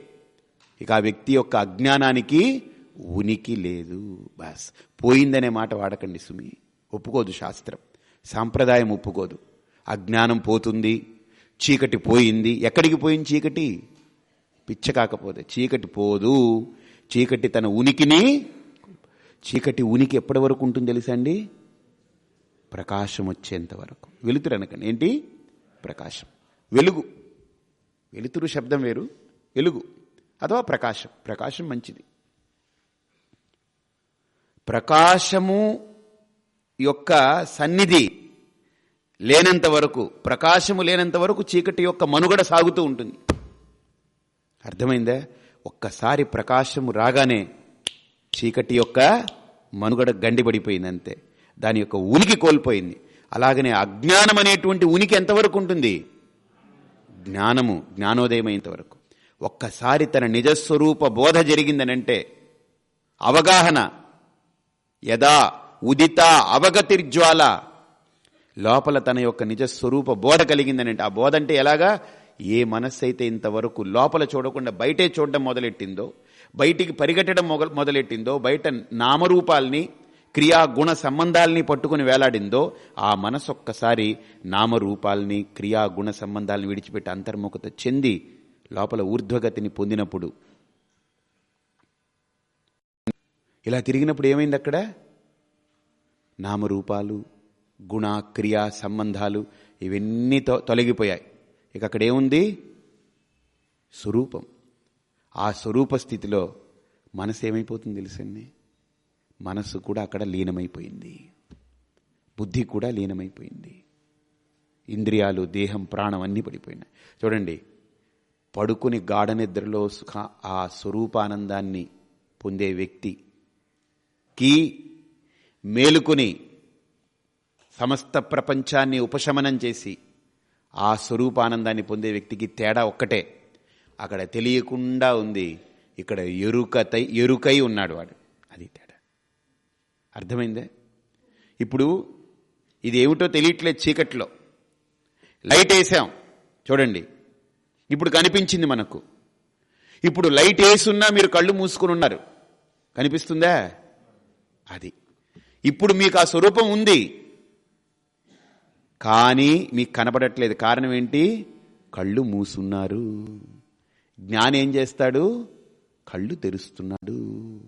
ఇక ఆ వ్యక్తి యొక్క అజ్ఞానానికి ఉనికి లేదు. బాస్ పోయిందనే మాట వాడకండి సుమి. ఒప్పుకోదు శాస్త్రం. సాంప్రదాయం ఒప్పుకోదు. అజ్ఞానం పోతుంది చీకటి పోయింది. ఎక్కడికి పోయింది చీకటి? పిచ్చ కాకపోతే చీకటి పోదు. చీకటి తన ఉనికిని చీకటి ఉనికి ఎప్పటి వరకు ఉంటుంది తెలుసా అండి? ప్రకాశం వచ్చేంత వరకు. వెలుతురు అనకండి ఏంటి? ప్రకాశం. వెలుగు. వెలుతురు శబ్దం వేరు. వెలుగు అథవా ప్రకాశం. ప్రకాశం మంచిది. ప్రకాశము యొక్క సన్నిధి లేనంత వరకు ప్రకాశము లేనంత వరకు చీకటి యొక్క మనుగడ సాగుతూ ఉంటుంది. అర్థమైందా? ఒక్కసారి ప్రకాశము రాగానే చీకటి యొక్క మనుగడ గండిపడిపోయింది అంతే దాని యొక్క ఉనికి కోల్పోయింది. అలాగనే అజ్ఞానం అనేటువంటి ఉనికి ఎంతవరకు ఉంటుంది? జ్ఞానము జ్ఞానోదయం వరకు. ఒక్కసారి తన నిజస్వరూప బోధ జరిగిందనంటే అవగాహన యదా ఉదిత అవగతిర్జ్వాల లోపల తన యొక్క నిజస్వరూప బోధ కలిగిందనంటే ఆ బోధ అంటే ఎలాగా? ఏ మనస్సు అయితే ఇంతవరకు లోపల చూడకుండా బయటే చూడడం మొదలెట్టిందో బయటికి పరిగెట్టడం మొదలెట్టిందో బయట నామరూపాల్ని క్రియా గుణ సంబంధాల్ని పట్టుకుని వేలాడిందో ఆ మనసు ఒక్కసారి నామరూపాల్ని క్రియా గుణ సంబంధాలను విడిచిపెట్టి అంతర్ముఖత చెంది లోపల ఊర్ధ్వగతిని పొందినప్పుడు. ఇలా తిరిగినప్పుడు ఏమైంది అక్కడ? నామరూపాలు గుణ క్రియా సంబంధాలు ఇవన్నీ తొలగిపోయాయి. ఇక అక్కడ ఏముంది? స్వరూపం. ఆ స్వరూప స్థితిలో మనసు ఏమైపోతుంది తెలుసండి? మనస్సు కూడా అక్కడ లీనమైపోయింది. బుద్ధి కూడా లీనమైపోయింది. ఇంద్రియాలు దేహం ప్రాణం అన్నీ పడిపోయినాయి. చూడండి పడుకుని గాఢ నిద్రలో సుఖ ఆ స్వరూపానందాన్ని పొందే వ్యక్తికి మేలుకుని సమస్త ప్రపంచాన్ని ఉపశమనం చేసి ఆ స్వరూపానందాన్ని పొందే వ్యక్తికి తేడా ఒక్కటే. అక్కడ తెలియకుండా ఉంది. ఇక్కడ ఎరుకతై ఎరుకై ఉన్నాడు వాడు. అది తేడా. అర్థమైందే? ఇప్పుడు ఇది ఏమిటో తెలియట్లేదు చీకట్లో. లైట్ వేసాం. చూడండి. ఇప్పుడు కనిపించింది మనకు. ఇప్పుడు లైట్ వేసున్నా మీరు కళ్ళు మూసుకుని ఉన్నారు. కనిపిస్తుందా? అది. ఇప్పుడు మీకు ఆ స్వరూపం ఉంది. కానీ మీకు కనపడట్లేదు. కారణం ఏంటి? కళ్ళు మూసున్నారు. జ్ఞానం ఏం చేస్తాడు? కళ్ళు తెరుస్తున్నాడు.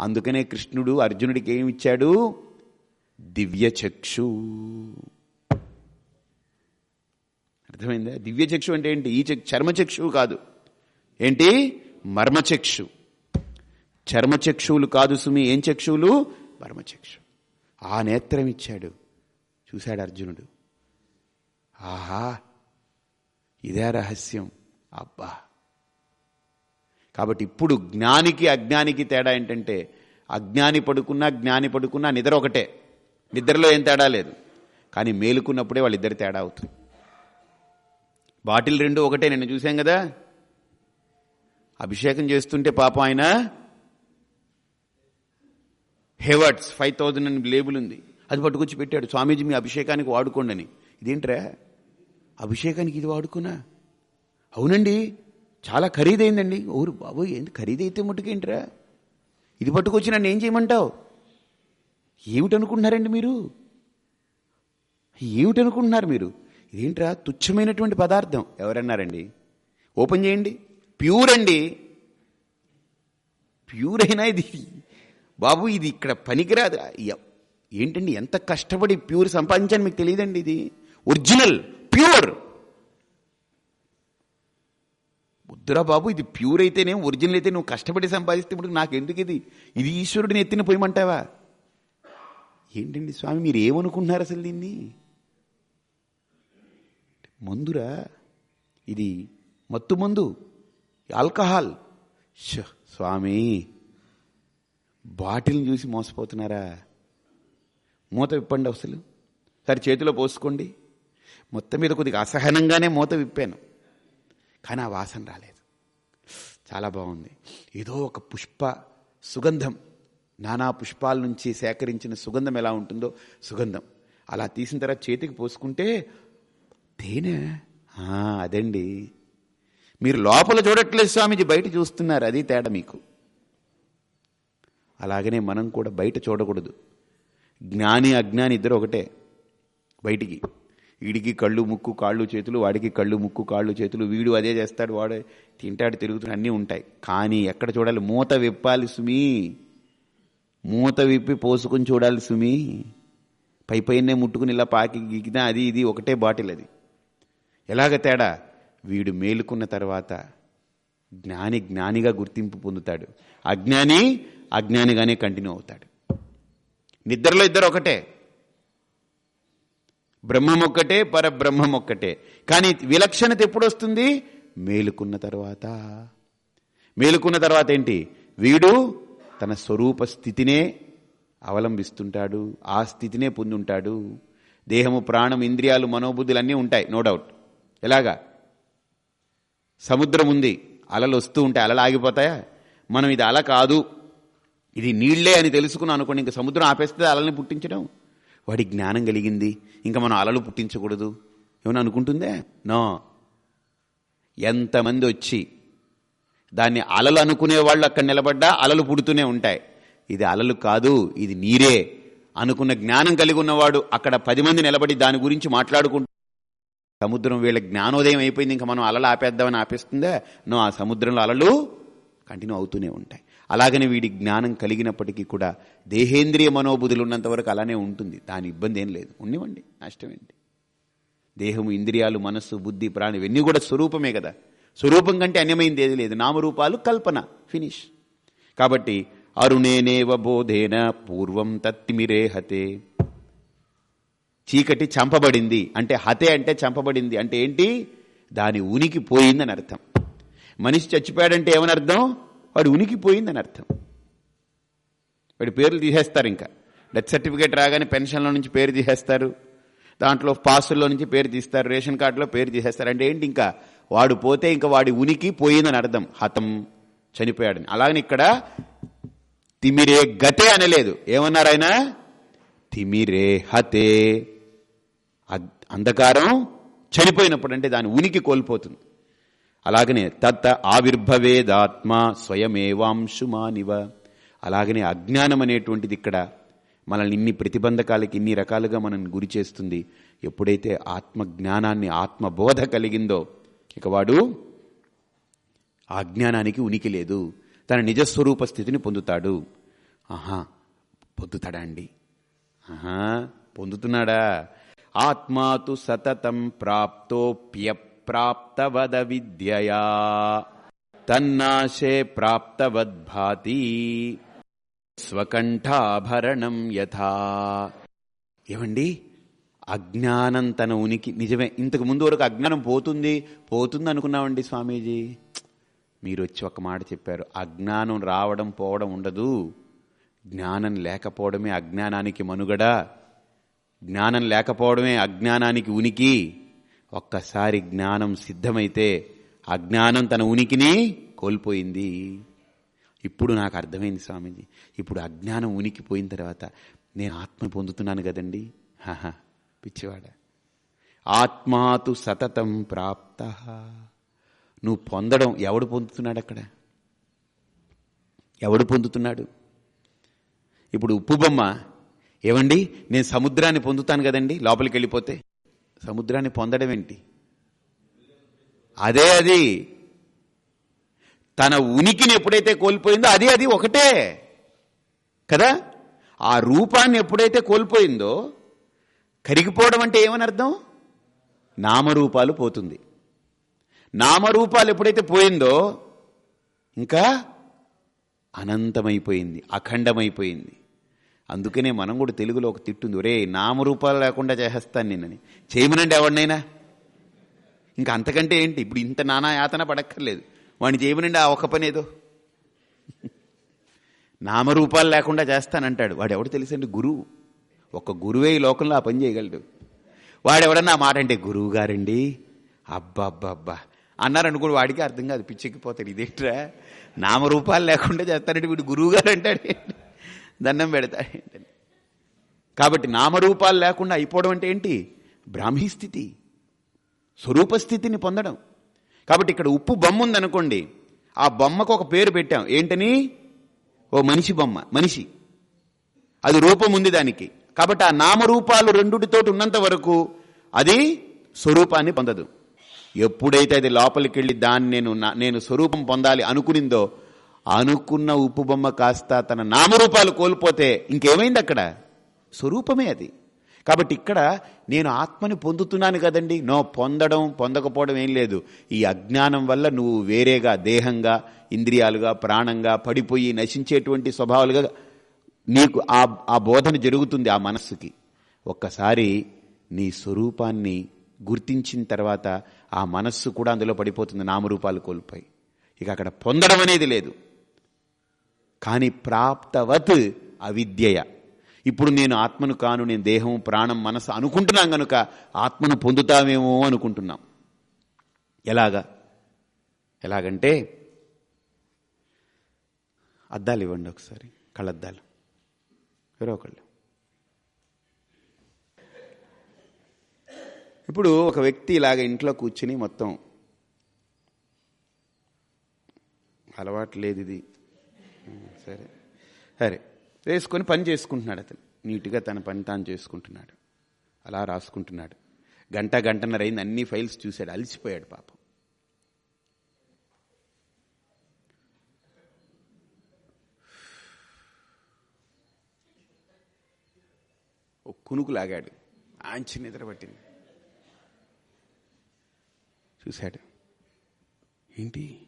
అందుకనే కృష్ణుడు అర్జునుడికి ఏమి ఇచ్చాడు? దివ్యచక్షు అర్థమైందా? దివ్య చక్షు అంటే ఏంటి? ఈ చక్షు చర్మచక్షువు కాదు. ఏంటి? మర్మచక్షు చర్మచక్షువులు కాదు సుమి. ఏం చక్షువులు? మర్మచక్షు ఆ నేత్రం ఇచ్చాడు. చూశాడు అర్జునుడు. ఆహా! ఇదే రహస్యం. అబ్బా! కాబట్టి ఇప్పుడు జ్ఞానికి అజ్ఞానికి తేడా ఏంటంటే అజ్ఞాని పడుకున్నా జ్ఞాని పడుకున్నా నిద్ర ఒకటే. నిద్రలో ఏం తేడా లేదు. కానీ మేలుకున్నప్పుడే వాళ్ళిద్దరి తేడా అవుతుంది. బాటిల్ రెండు ఒకటే నేను చూశాం కదా? అభిషేకం చేస్తుంటే పాపం ఆయన హెవర్ట్స్ ఫైవ్ థౌజండ్ అని లేబుల్ ఉంది. అది పట్టుకొచ్చి పెట్టాడు. స్వామీజీ మీ అభిషేకానికి వాడుకోండి అని ఇదేంట్రా? అభిషేకానికి ఇది వాడుకున్నా? అవునండి. చాలా ఖరీదైందండి. ఊరు బాబు ఏంటి ఖరీదైతే మట్టుకేంట్రా? ఇది పట్టుకొచ్చి నన్ను ఏం చేయమంటావు? ఏమిటనుకుంటున్నారండి మీరు? ఏమిటనుకుంటున్నారు మీరు? ఇదేంట్రా తుచ్చమైనటువంటి పదార్థం. ఎవరన్నారండి? ఓపెన్ చేయండి. ప్యూర్ అండి ప్యూర్ అయినా ఇది? బాబు ఇది ఇక్కడ పనికిరాదు. ఏంటండి ఎంత కష్టపడి ప్యూర్ సంపాదించాను మీకు తెలియదండి ఇది? Original pure. వద్దురా బాబు ఇది ప్యూర్ అయితేనే ఒరిజినల్ అయితే నువ్వు కష్టపడి సంపాదిస్తే ఇప్పుడు నాకు ఎందుకు ఇది? ఇది ఈశ్వరుడిని ఎత్తిన పోయమంటావా ఏంటండి స్వామి మీరు ఏమనుకుంటున్నారు అసలు దీన్ని? మందురా ఇది మత్తు మందు ఆల్కహాల్. స్వామి బాటిల్ని చూసి మోసపోతున్నారా? మూత విప్పండి అసలు. సరే చేతిలో పోసుకోండి. మొత్తం మీద కొద్దిగా అసహనంగానే మూత విప్పాను. కానీ ఆ వాసన రాలేదు. చాలా బాగుంది. ఏదో ఒక పుష్ప సుగంధం. నానా పుష్పాల నుంచి సేకరించిన సుగంధం ఎలా ఉంటుందో సుగంధం. అలా తీసిన తర్వాత చేతికి పోసుకుంటే తేనె. అదండి. మీరు లోపల చూడట్లేదు స్వామీజీ బయట చూస్తున్నారు. అది తేడా మీకు. అలాగనే మనం కూడా బయట చూడకూడదు. జ్ఞాని అజ్ఞాని ఇద్దరు ఒకటే బయటికి. వీడికి కళ్ళు ముక్కు కాళ్ళు చేతులు వాడికి కళ్ళు ముక్కు కాళ్ళు చేతులు వీడు అదే చేస్తాడు వాడు తింటాడు తిరుగుతున్నాడు అన్నీ ఉంటాయి. కానీ ఎక్కడ చూడాలి? మూత విప్పాలి సుమి. మూత విప్పి పోసుకొని చూడాలి సుమి. పై పైనే ముట్టుకుని ఇలా పాకి గీకినా అది ఇది ఒకటే బాటిల్ అది. ఎలాగ తేడా? వీడు మేలుకున్న తర్వాత జ్ఞాని జ్ఞానిగా గుర్తింపు పొందుతాడు. అజ్ఞాని అజ్ఞానిగానే కంటిన్యూ అవుతాడు. నిద్రలో ఇద్దరు ఒకటే. బ్రహ్మం ఒక్కటే ఒక్కటే కానీ విలక్షణత ఎప్పుడు వస్తుంది మేలుకున్న తర్వాత. మేలుకున్న తర్వాత ఏంటి? వీడు తన స్వరూప స్థితినే అవలంబిస్తుంటాడు ఆ స్థితినే పొందుంటాడు. దేహము ప్రాణం ఇంద్రియాలు మనోబుద్ధులు అన్నీ ఉంటాయి నో డౌట్. ఎలాగా? సముద్రం ఉంది అలలు వస్తూ ఉంటాయి అలలు ఆగిపోతాయా? మనం ఇది అల కాదు. ఇది నీళ్ళే అని తెలుసుకున్నాం అనుకోండి ఇంకా సముద్రం ఆపేస్తే అలల్ని పుట్టించడం. వాడి జ్ఞానం కలిగింది. ఇంకా మనం అలలు పుట్టించకూడదు. ఏమైనా అనుకుంటుందే? నో. ఎంతమంది వచ్చి దాన్ని అలలు అనుకునే వాళ్ళు అక్కడ నిలబడ్డా అలలు పుడుతూనే ఉంటాయి. ఇది అలలు కాదు ఇది నీరే. అనుకున్న జ్ఞానం కలిగి ఉన్నవాడు అక్కడ పది మంది నిలబడి దాని గురించి మాట్లాడుకుంటూ సముద్రం వీళ్ళ జ్ఞానోదయం అయిపోయింది. ఇంకా మనం అలలు ఆపేద్దామని ఆపేస్తుందా? నో ఆ సముద్రంలో అలలు కంటిన్యూ అవుతూనే ఉంటాయి. అలాగనే వీడి జ్ఞానం కలిగినప్పటికీ కూడా దేహేంద్రియ మనోబుధులు ఉన్నంత వరకు అలానే ఉంటుంది. దాని ఇబ్బంది ఏం లేదు. ఉండివ్వండి నష్టం ఏంటి? దేహము ఇంద్రియాలు మనస్సు బుద్ధి ప్రాణి ఇవన్నీ కూడా స్వరూపమే కదా. స్వరూపం కంటే అన్యమైంది ఏది లేదు. నామరూపాలు కల్పన ఫినిష్. కాబట్టి అరుణేనేవ బోధేన పూర్వం తత్తిమిరే హతే చీకటి చంపబడింది. అంటే హతే అంటే చంపబడింది. అంటే ఏంటి? దాని ఉనికి పోయిందని అర్థం. మనిషి చచ్చిపోయాడంటే ఏమని అర్థం? వాడు ఉనికి పోయిందని అర్థం. వాడి పేర్లు తీసేస్తారు ఇంకా. డెత్ సర్టిఫికేట్ రాగానే పెన్షన్లో నుంచి పేరు తీసేస్తారు. దాంట్లో పాసుల్లో నుంచి పేరు తీస్తారు. రేషన్ కార్డులో పేరు తీసేస్తారు. అంటే ఏంటి ఇంకా? వాడు పోతే ఇంకా వాడి ఉనికి పోయిందని అర్థం. హతం చనిపోయాడని. అలాగని ఇక్కడ తిమిరే గతే అనలేదు. ఏమన్నారు ఆయన? తిమిరే హతే. అంధకారం చనిపోయినప్పుడు అంటే దాని ఉనికి కోల్పోతుంది. అలాగనే తత్ ఆవిర్భవేదాత్మ స్వయమేవాంశుమానివ. అలాగనే అజ్ఞానం అనేటువంటిది ఇక్కడ మనల్ని ఇన్ని ప్రతిబంధకాలకి ఇన్ని రకాలుగా మనల్ని గురి చేస్తుంది. ఎప్పుడైతే ఆత్మ జ్ఞానాన్ని ఆత్మబోధ కలిగిందో ఇక వాడు ఆ జ్ఞానానికి ఉనికి లేదు. తన నిజస్వరూప స్థితిని పొందుతాడు. ఆహా పొందుతాడా అండి? ఆహా పొందుతున్నాడా? ఆత్మాతు సతతం ప్రాప్తోప్యప్ విద్యయా తన్నాశే ప్రాప్తవద్భాతి. స్వకంఠాభరణం యథా. ఏమండి? అజ్ఞానం తన ఉనికి నిజమే ఇంతకు ముందు వరకు అజ్ఞానం పోతుంది పోతుంది అనుకున్నామండి స్వామీజీ. మీరు వచ్చి ఒక మాట చెప్పారు అజ్ఞానం రావడం పోవడం ఉండదు. జ్ఞానం లేకపోవడమే అజ్ఞానానికి మనుగడ. జ్ఞానం లేకపోవడమే అజ్ఞానానికి ఉనికి. ఒక్కసారి జ్ఞానం సిద్ధమైతే అజ్ఞానం తన ఉనికిని కోల్పోయింది. ఇప్పుడు నాకు అర్థమైంది స్వామీజీ. ఇప్పుడు అజ్ఞానం ఉనికిపోయిన తర్వాత నేను ఆత్మ పొందుతున్నాను కదండి. హాహా పిచ్చివాడ. ఆత్మాతు సతతం ప్రాప్త. నువ్వు పొందడం ఎవడు పొందుతున్నాడు అక్కడ? ఎవడు పొందుతున్నాడు? ఇప్పుడు ఉప్పు బొమ్మ. ఏమండి? నేను సముద్రాన్ని పొందుతాను కదండి లోపలికి వెళ్ళిపోతే. సముద్రాన్ని పొందడం ఏంటి? అదే అది. తన ఉనికిని ఎప్పుడైతే కోల్పోయిందో అది అది ఒకటే. కదా? ఆ రూపాన్ని ఎప్పుడైతే కోల్పోయిందో కరిగిపోవడం అంటే ఏమని అర్థం? నామరూపాలు పోతుంది. నామరూపాలు ఎప్పుడైతే పోయిందో ఇంకా అనంతమైపోయింది అఖండమైపోయింది. అందుకనే మనం కూడా తెలుగులో ఒక తిట్టుంది ఒరే నామరూపాలు లేకుండా చేసేస్తాను నిన్నని. చేయమనండి ఎవడినైనా ఇంకా అంతకంటే ఏంటి? ఇప్పుడు ఇంత నానా యాతన పడక్కర్లేదు. వాడిని చేయమనండి ఆ ఒక్క పని ఏదో నామరూపాలు లేకుండా చేస్తానంటాడు. వాడు ఎవడు తెలుసండి? గురువు. ఒక గురువే ఈ లోకంలో ఆ పని చేయగలడు. వాడెవడన్నా మాట అంటే గురువు గారండి అబ్బా అబ్బా అబ్బా అన్నారనుకోడు వాడికి అర్థం కాదు. పిచ్చెక్కిపోతాడు. ఇదేంట్రా? నామరూపాలు లేకుండా చేస్తానంటే వీడు గురువు గారు అంటాడు దండం పెడతాడు కాబట్టి నామరూపాలు లేకుండా అయిపోవడం అంటే ఏంటి? బ్రాహ్మీ స్థితి స్వరూప స్థితిని పొందడం. కాబట్టి ఇక్కడ ఉప్పు బొమ్మ ఉందనుకోండి ఆ బొమ్మకు ఒక పేరు పెట్టాం. ఏంటని? ఓ మనిషి బొమ్మ మనిషి. అది రూపం ఉంది దానికి. కాబట్టి ఆ నామరూపాలు రెండుటితో ఉన్నంత వరకు అది స్వరూపాన్ని పొందదు. ఎప్పుడైతే అది లోపలికి వెళ్ళి దాన్ని నేను నేను స్వరూపం పొందాలి అనుకునిందో అనుకున్న ఉప్పు బొమ్మ కాస్త తన నామరూపాలు కోల్పోతే ఇంకేమైంది అక్కడ? స్వరూపమే అది. కాబట్టి ఇక్కడ నేను ఆత్మని పొందుతున్నాను కదండి. నో పొందడం పొందకపోవడం ఏం లేదు. ఈ అజ్ఞానం వల్ల నువ్వు వేరేగా దేహంగా ఇంద్రియాలుగా ప్రాణంగా పడిపోయి నశించేటువంటి స్వభావాలుగా నీకు ఆ ఆ బోధన జరుగుతుంది ఆ మనస్సుకి. ఒక్కసారి నీ స్వరూపాన్ని గుర్తించిన తర్వాత ఆ మనస్సు కూడా అందులో పడిపోతుంది నామరూపాలు కోల్పోయి. ఇక అక్కడ పొందడం అనేది లేదు. కానీ ప్రాప్తవత్ అవిద్యయ. ఇప్పుడు నేను ఆత్మను కాను నేను దేహం ప్రాణం మనసు అనుకుంటున్నాం గనుక ఆత్మను పొందుతామేమో అనుకుంటున్నాం. ఎలాగా? ఎలాగంటే అద్దాలు ఇవ్వండి ఒకసారి కళ్ళద్దాలు. ఎవరో ఒకళ్ళు. ఇప్పుడు ఒక వ్యక్తి ఇలాగ ఇంట్లో కూర్చుని మొత్తం అలవాటు లేదు ఇది సరే. సరే. వేసుకొని పని చేసుకుంటున్నాడు అతను. నీట్గా తన పని తాను చేసుకుంటున్నాడు. అలా రాసుకుంటున్నాడు. గంట గంటన్నర అయింది. అన్ని ఫైల్స్ చూశాడు. అలసిపోయాడు పాపం. ఒక కునుకు లాగాడు. ఆంచి నిద్ర పట్టింది. చూశాడు. ఏంటి?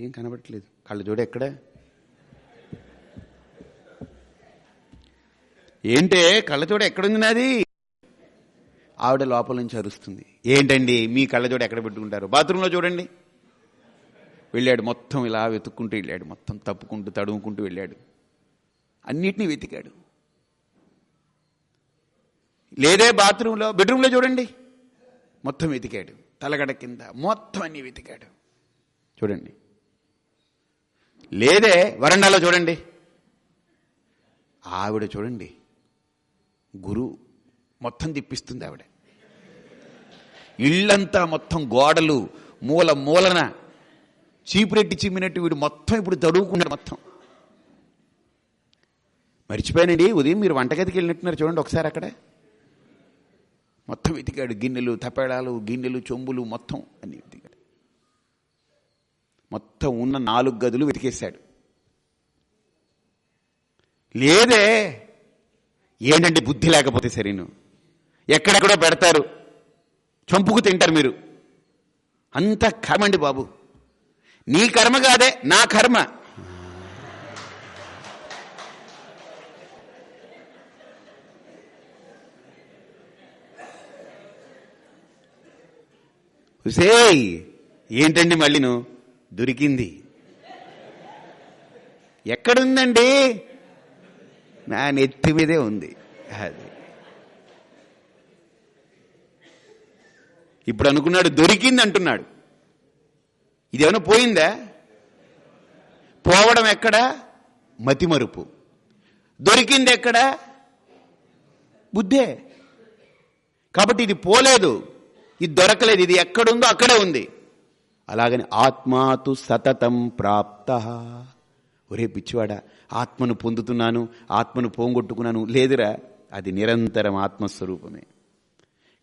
ఏం కనబడట్లేదు. కళ్ళు చూడ ఎక్కడా? ఏంటే? కళ్ళజోడు ఎక్కడుంది నాది? ఆవిడ లోపల నుంచి అరుస్తుంది. ఏంటండి? మీ కళ్ళజోడు ఎక్కడ పెట్టుకుంటారు? బాత్రూంలో చూడండి. వెళ్ళాడు మొత్తం ఇలా వెతుక్కుంటూ వెళ్ళాడు. మొత్తం తప్పుకుంటూ తడుముకుంటూ వెళ్ళాడు. అన్నిటినీ వెతికాడు. లేదే బాత్రూంలో? బెడ్రూమ్లో చూడండి. మొత్తం వెతికాడు. తలగడ కింద మొత్తం అన్ని వెతికాడు. చూడండి. లేదే వరండాలో చూడండి. ఆవిడ చూడండి. గురు మొత్తం తిప్పిస్తుంది ఆవిడ. ఇళ్ళంతా మొత్తం గోడలు మూల మూలన చీపురెట్టి చిమ్మినట్టు వీడు మొత్తం ఇప్పుడు తడువుకున్నాడు మొత్తం. మర్చిపోయానండి ఉదయం మీరు వంటగదికి వెళ్ళినట్టున్నారు చూడండి ఒకసారి అక్కడ. మొత్తం వెతికాడు గిన్నెలు తపేడాలు గిన్నెలు చెంబులు మొత్తం అన్ని వెతికాడు. మొత్తం ఉన్న నాలుగు గదులు వెతికేశాడు. లేదే ఏంటంటే బుద్ధి లేకపోతే సరేను ఎక్కడెక్కడో పెడతారు. చంపుకు తింటారు మీరు. అంత కర్మండి బాబు. నీ కర్మ కాదే నా కర్మ. ఏంటండి మళ్ళీ నువ్వు దొరికింది. ఎక్కడుందండి? నా నెత్తి మీదే ఉంది. అది. ఇప్పుడు అనుకున్నాడు దొరికింది అంటున్నాడు. ఇదేమైనా పోయిందా? పోవడం ఎక్కడా? మతిమరుపు. దొరికింది ఎక్కడా? బుద్ధే. కాబట్టి ఇది పోలేదు. ఇది దొరకలేదు. ఇది ఎక్కడుందో అక్కడే ఉంది. అలాగని ఆత్మాతు సతతం ప్రాప్త. ఒరే పిచ్చివాడా ఆత్మను పొందుతున్నాను ఆత్మను పోంగొట్టుకున్నాను లేదురా అది నిరంతరం ఆత్మస్వరూపమే.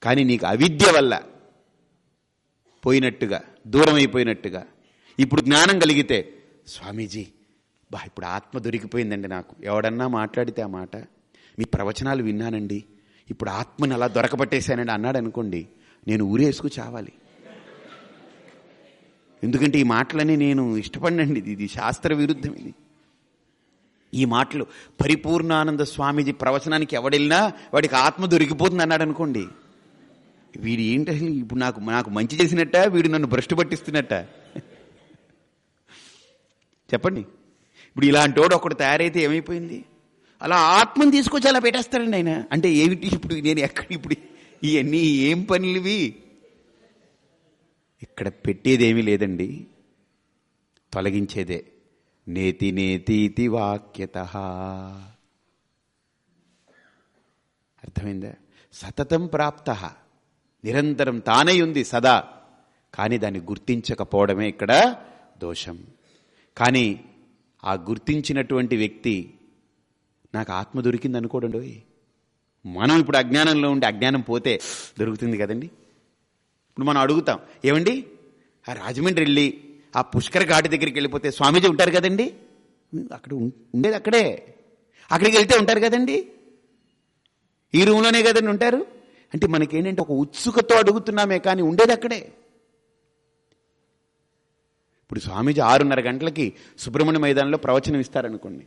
కానీ నీకు అవిద్య వల్ల పోయినట్టుగా దూరం అయిపోయినట్టుగా ఇప్పుడు జ్ఞానం కలిగితే స్వామీజీ బా ఇప్పుడు ఆత్మ దొరికిపోయిందండి నాకు. ఎవడన్నా మాట్లాడితే ఆ మాట మీ ప్రవచనాలు విన్నానండి ఇప్పుడు ఆత్మని అలా దొరకబట్టేశానండి అన్నాడు అనుకోండి నేను ఊరేసుకు చావాలి. ఎందుకంటే ఈ మాటలని నేను ఇష్టపడినండి. ఇది ఇది శాస్త్ర విరుద్ధం ఇది. ఈ మాటలు పరిపూర్ణానంద స్వామీజీ ప్రవచనానికి ఎవడెళ్ళినా వాడికి ఆత్మ దొరికిపోతుంది అన్నాడు అనుకోండి. వీడు ఏంటి అసలు ఇప్పుడు నాకు నాకు మంచి చేసినట్ట? వీడు నన్ను భ్రష్టు పట్టిస్తున్నట్ట? చెప్పండి. ఇప్పుడు ఇలాంటి వాడు ఒకడు తయారైతే ఏమైపోయింది? అలా ఆత్మను తీసుకొచ్చి అలా పెట్టేస్తాడండి ఆయన. అంటే ఏమిటి ఇప్పుడు నేను ఎక్కడ ఇప్పుడు ఇవన్నీ ఏం పనులు ఇవి ఇక్కడ పెట్టేదేమీ లేదండి. తొలగించేదే. నేతి నేతీతి వాక్యత. అర్థమైందా? సతతం ప్రాప్త. నిరంతరం తానై ఉంది సదా. కానీ దాన్ని గుర్తించకపోవడమే ఇక్కడ దోషం. కానీ ఆ గుర్తించినటువంటి వ్యక్తి నాకు ఆత్మ దొరికింది అనుకోడండి మనం ఇప్పుడు అజ్ఞానంలో ఉండి అజ్ఞానం పోతే దొరుకుతుంది కదండి? ఇప్పుడు మనం అడుగుతాం. ఏమండి? ఆ రాజమండ్రి వెళ్ళి ఆ పుష్కర ఘాటి దగ్గరికి వెళ్ళిపోతే స్వామీజీ ఉంటారు కదండి? అక్కడ ఉండేది అక్కడే. అక్కడికి వెళ్తే ఉంటారు కదండి? ఈ రూమ్లోనే కదండి ఉంటారు? అంటే మనకేంటంటే ఒక ఉత్సుకతో అడుగుతున్నామే కానీ ఉండేది అక్కడే. ఇప్పుడు స్వామీజీ ఆరున్నర గంటలకి సుబ్రహ్మణ్య మైదానంలో ప్రవచనం ఇస్తారనుకోండి.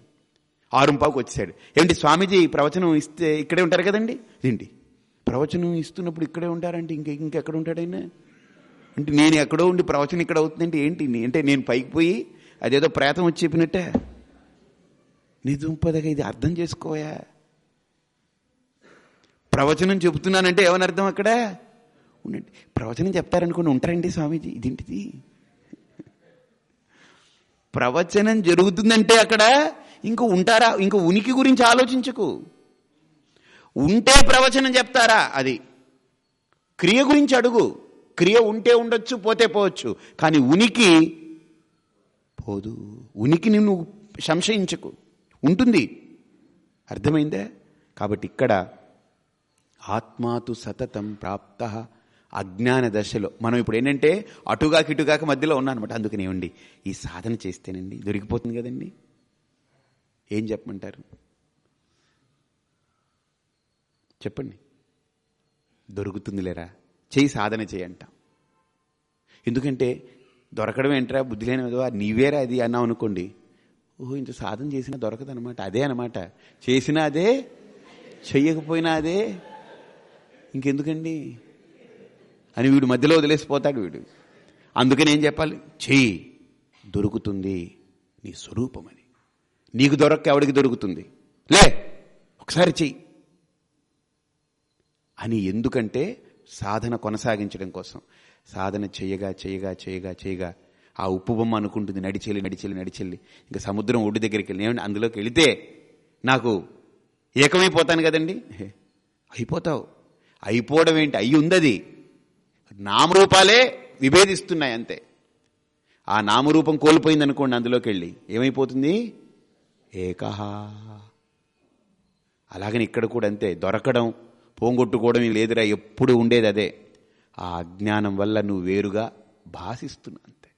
ఆరుంపాకు వచ్చేసాడు. ఏమిటి స్వామీజీ ప్రవచనం ఇస్తే ఇక్కడే ఉంటారు కదండి? ఏంటి ప్రవచనం ఇస్తున్నప్పుడు ఇక్కడే ఉంటారంటే ఇంక ఇంకెక్కడ ఉంటాడైనా అంటే నేను ఎక్కడో ఉండి ప్రవచనం ఇక్కడ అవుతుందంటే ఏంటి? అంటే నేను పైకి పోయి అదేదో ప్రేతం వచ్చి చెప్పినట్టే? నిజంపదగా ఇది అర్థం చేసుకోయా? ప్రవచనం చెబుతున్నానంటే ఏమని అర్థం అక్కడ? ఉండండి. ప్రవచనం చెప్తారనుకుని ఉంటారండి స్వామీజీ. ఇదేంటిది? ప్రవచనం జరుగుతుందంటే అక్కడ ఇంక ఉంటారా? ఇంక ఉనికి గురించి ఆలోచించకు. ఉంటే ప్రవచనం చెప్తారా? అది. క్రియ గురించి అడుగు. క్రియ ఉంటే ఉండొచ్చు పోతే పోవచ్చు. కానీ ఉనికి పోదు. ఉనికిని నువ్వు సంశయించకు. ఉంటుంది. అర్థమైందే? కాబట్టి ఇక్కడ ఆత్మాతు సతతం ప్రాప్త అజ్ఞాన దశలో. మనం ఇప్పుడు ఏంటంటే అటుగా ఇటుగాక మధ్యలో ఉన్నానమాట అందుకని ఏమండి ఈ సాధన చేస్తేనండి. దొరికిపోతుంది కదండి. ఏం చెప్పమంటారు? చెప్పండి. దొరుకుతుంది లేరా చేయి సాధన చేయంట. ఎందుకంటే దొరకడం ఏంట్రా? బుద్ధి లేని విధవా, నీవేరా అది అన్నావు అనుకోండి. ఓహో ఇంత సాధన చేసినా దొరకదనమాట అదే అనమాట చేసినా అదే చెయ్యకపోయినా అదే. ఇంకెందుకండి? అని వీడు మధ్యలో వదిలేసిపోతాడు వీడు. అందుకని ఏం చెప్పాలి? చెయ్యి. దొరుకుతుంది నీ స్వరూపమని. నీకు దొరక్క ఎవడికి దొరుకుతుంది? లే ఒకసారి చెయ్యి. అని ఎందుకంటే సాధన కొనసాగించడం కోసం. సాధన చేయగా చేయగా చేయగా చేయగా. ఆ ఉప్పు బొమ్మ అనుకుంటుంది నడిచెల్లి నడిచెల్లి నడిచెల్లి. ఇంకా సముద్రం ఒడ్డు దగ్గరికి వెళ్ళి ఏమంటే అందులోకి వెళితే నాకు ఏకమైపోతాను కదండి? అయిపోతావు. అయిపోవడం ఏంటి? అయి ఉందది. నామరూపాలే విభేదిస్తున్నాయి అంతే. ఆ నామరూపం కోల్పోయింది అనుకోండి అందులోకి వెళ్ళి. ఏమైపోతుంది? ఏకహ. అలాగని ఇక్కడ కూడా అంతే. దొరకడం పోంగొట్టుకోవడం లేదురా ఎప్పుడు ఉండేది అదే. ఆ అజ్ఞానం వల్ల నువ్వు వేరుగా భాషిస్తున్నా అంతే.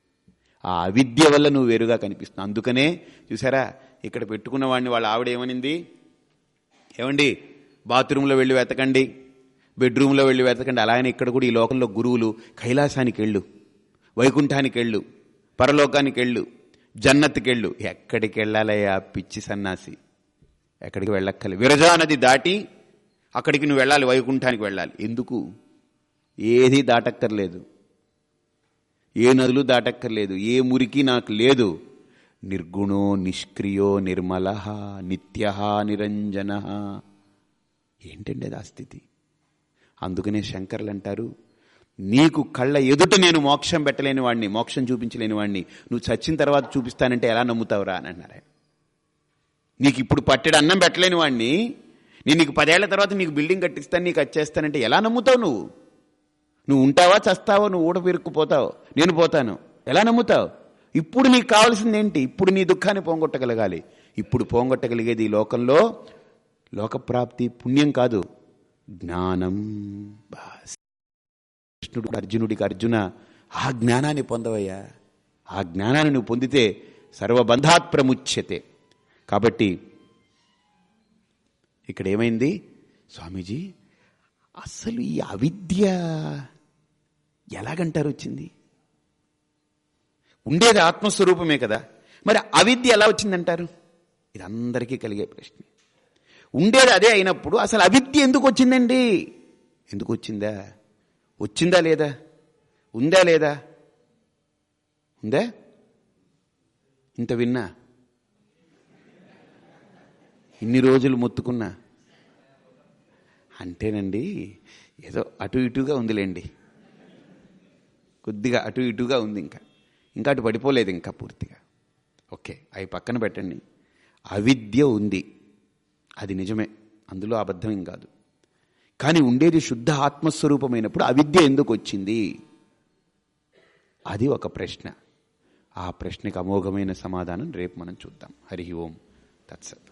ఆ అవిద్య వల్ల నువ్వు వేరుగా కనిపిస్తున్నావు. అందుకనే చూసారా ఇక్కడ పెట్టుకున్న వాడిని వాళ్ళ ఆవిడ ఏమనింది? ఏమండి బాత్రూంలో వెళ్ళి వెతకండి బెడ్రూమ్లో వెళ్ళి వెతకండి. అలాగనే ఇక్కడ కూడా ఈ లోకంలో గురువులు కైలాసానికి వెళ్ళు వైకుంఠానికి వెళ్ళు పరలోకానికి వెళ్ళు జన్నత్కి వెళ్ళు. ఎక్కడికి వెళ్ళాలయ్యా పిచ్చి సన్నాసి? ఎక్కడికి వెళ్ళక్కర్లే విరజా నది దాటి అక్కడికి నువ్వు వెళ్ళాలి వైకుంఠానికి వెళ్ళాలి. ఎందుకు? ఏది దాటక్కర్లేదు. ఏ నదులు దాటక్కర్లేదు. ఏ మురికి నాకు లేదు. నిర్గుణో నిష్క్రియో నిర్మల నిత్య నిరంజన. ఏంటండి అది ఆ స్థితి? అందుకనే శంకర్లు అంటారు నీకు కళ్ళ ఎదుట నేను మోక్షం పెట్టలేని వాడిని మోక్షం చూపించలేని వాడిని నువ్వు చచ్చిన తర్వాత చూపిస్తానంటే ఎలా నమ్ముతావురా అని అన్నారు నీకు ఇప్పుడు పట్టెడు అన్నం పెట్టలేని వాడిని నేను నీకు పదేళ్ళ తర్వాత నీకు బిల్డింగ్ కట్టిస్తాను నీకు వచ్చేస్తానంటే ఎలా నమ్ముతావు నువ్వు? నువ్వు ఉంటావా చస్తావో నువ్వు ఊడ పెరుక్కుపోతావు నేను పోతాను. ఎలా నమ్ముతావు? ఇప్పుడు నీకు కావాల్సింది ఏంటి? ఇప్పుడు నీ దుఃఖాన్ని పోంగొట్టగలగాలి. ఇప్పుడు పోంగొట్టగలిగేది ఈ లోకంలో లోకప్రాప్తి పుణ్యం కాదు. జ్ఞానం కృష్ణుడు అర్జునుడికి అర్జున ఆ జ్ఞానాన్ని పొందవయ్యా. ఆ జ్ఞానాన్ని నువ్వు పొందితే సర్వబంధాత్ ప్రముచ్యతే. కాబట్టి ఇక్కడ ఏమైంది స్వామీజీ అసలు ఈ అవిద్య ఎలాగంటారు వచ్చింది? ఉండేది ఆత్మస్వరూపమే కదా. మరి అవిద్య ఎలా వచ్చిందంటారు? ఇది అందరికీ కలిగే ప్రశ్న. ఉండేది అదే అయినప్పుడు అసలు అవిద్య ఎందుకు వచ్చిందండి? ఎందుకు వచ్చిందా? వచ్చిందా లేదా? ఉందా లేదా? ఉందా? ఇంత విన్నా. ఇన్ని రోజులు మొత్తుకున్నా. అంటేనండి ఏదో అటు ఇటుగా ఉందిలేండి. కొద్దిగా అటు ఇటుగా ఉంది ఇంకా. ఇంకా అటు పడిపోలేదు ఇంకా పూర్తిగా. ఓకే అవి పక్కన పెట్టండి. అవిద్య ఉంది. అది నిజమే. అందులో అబద్ధం కాదు. కానీ ఉండేది శుద్ధ ఆత్మస్వరూపమైనప్పుడు అవిద్య ఎందుకు వచ్చింది? అది ఒక ప్రశ్న. ఆ ప్రశ్నకు అమోఘమైన సమాధానం రేపు మనం చూద్దాం. హరి ఓం. తత్సత్.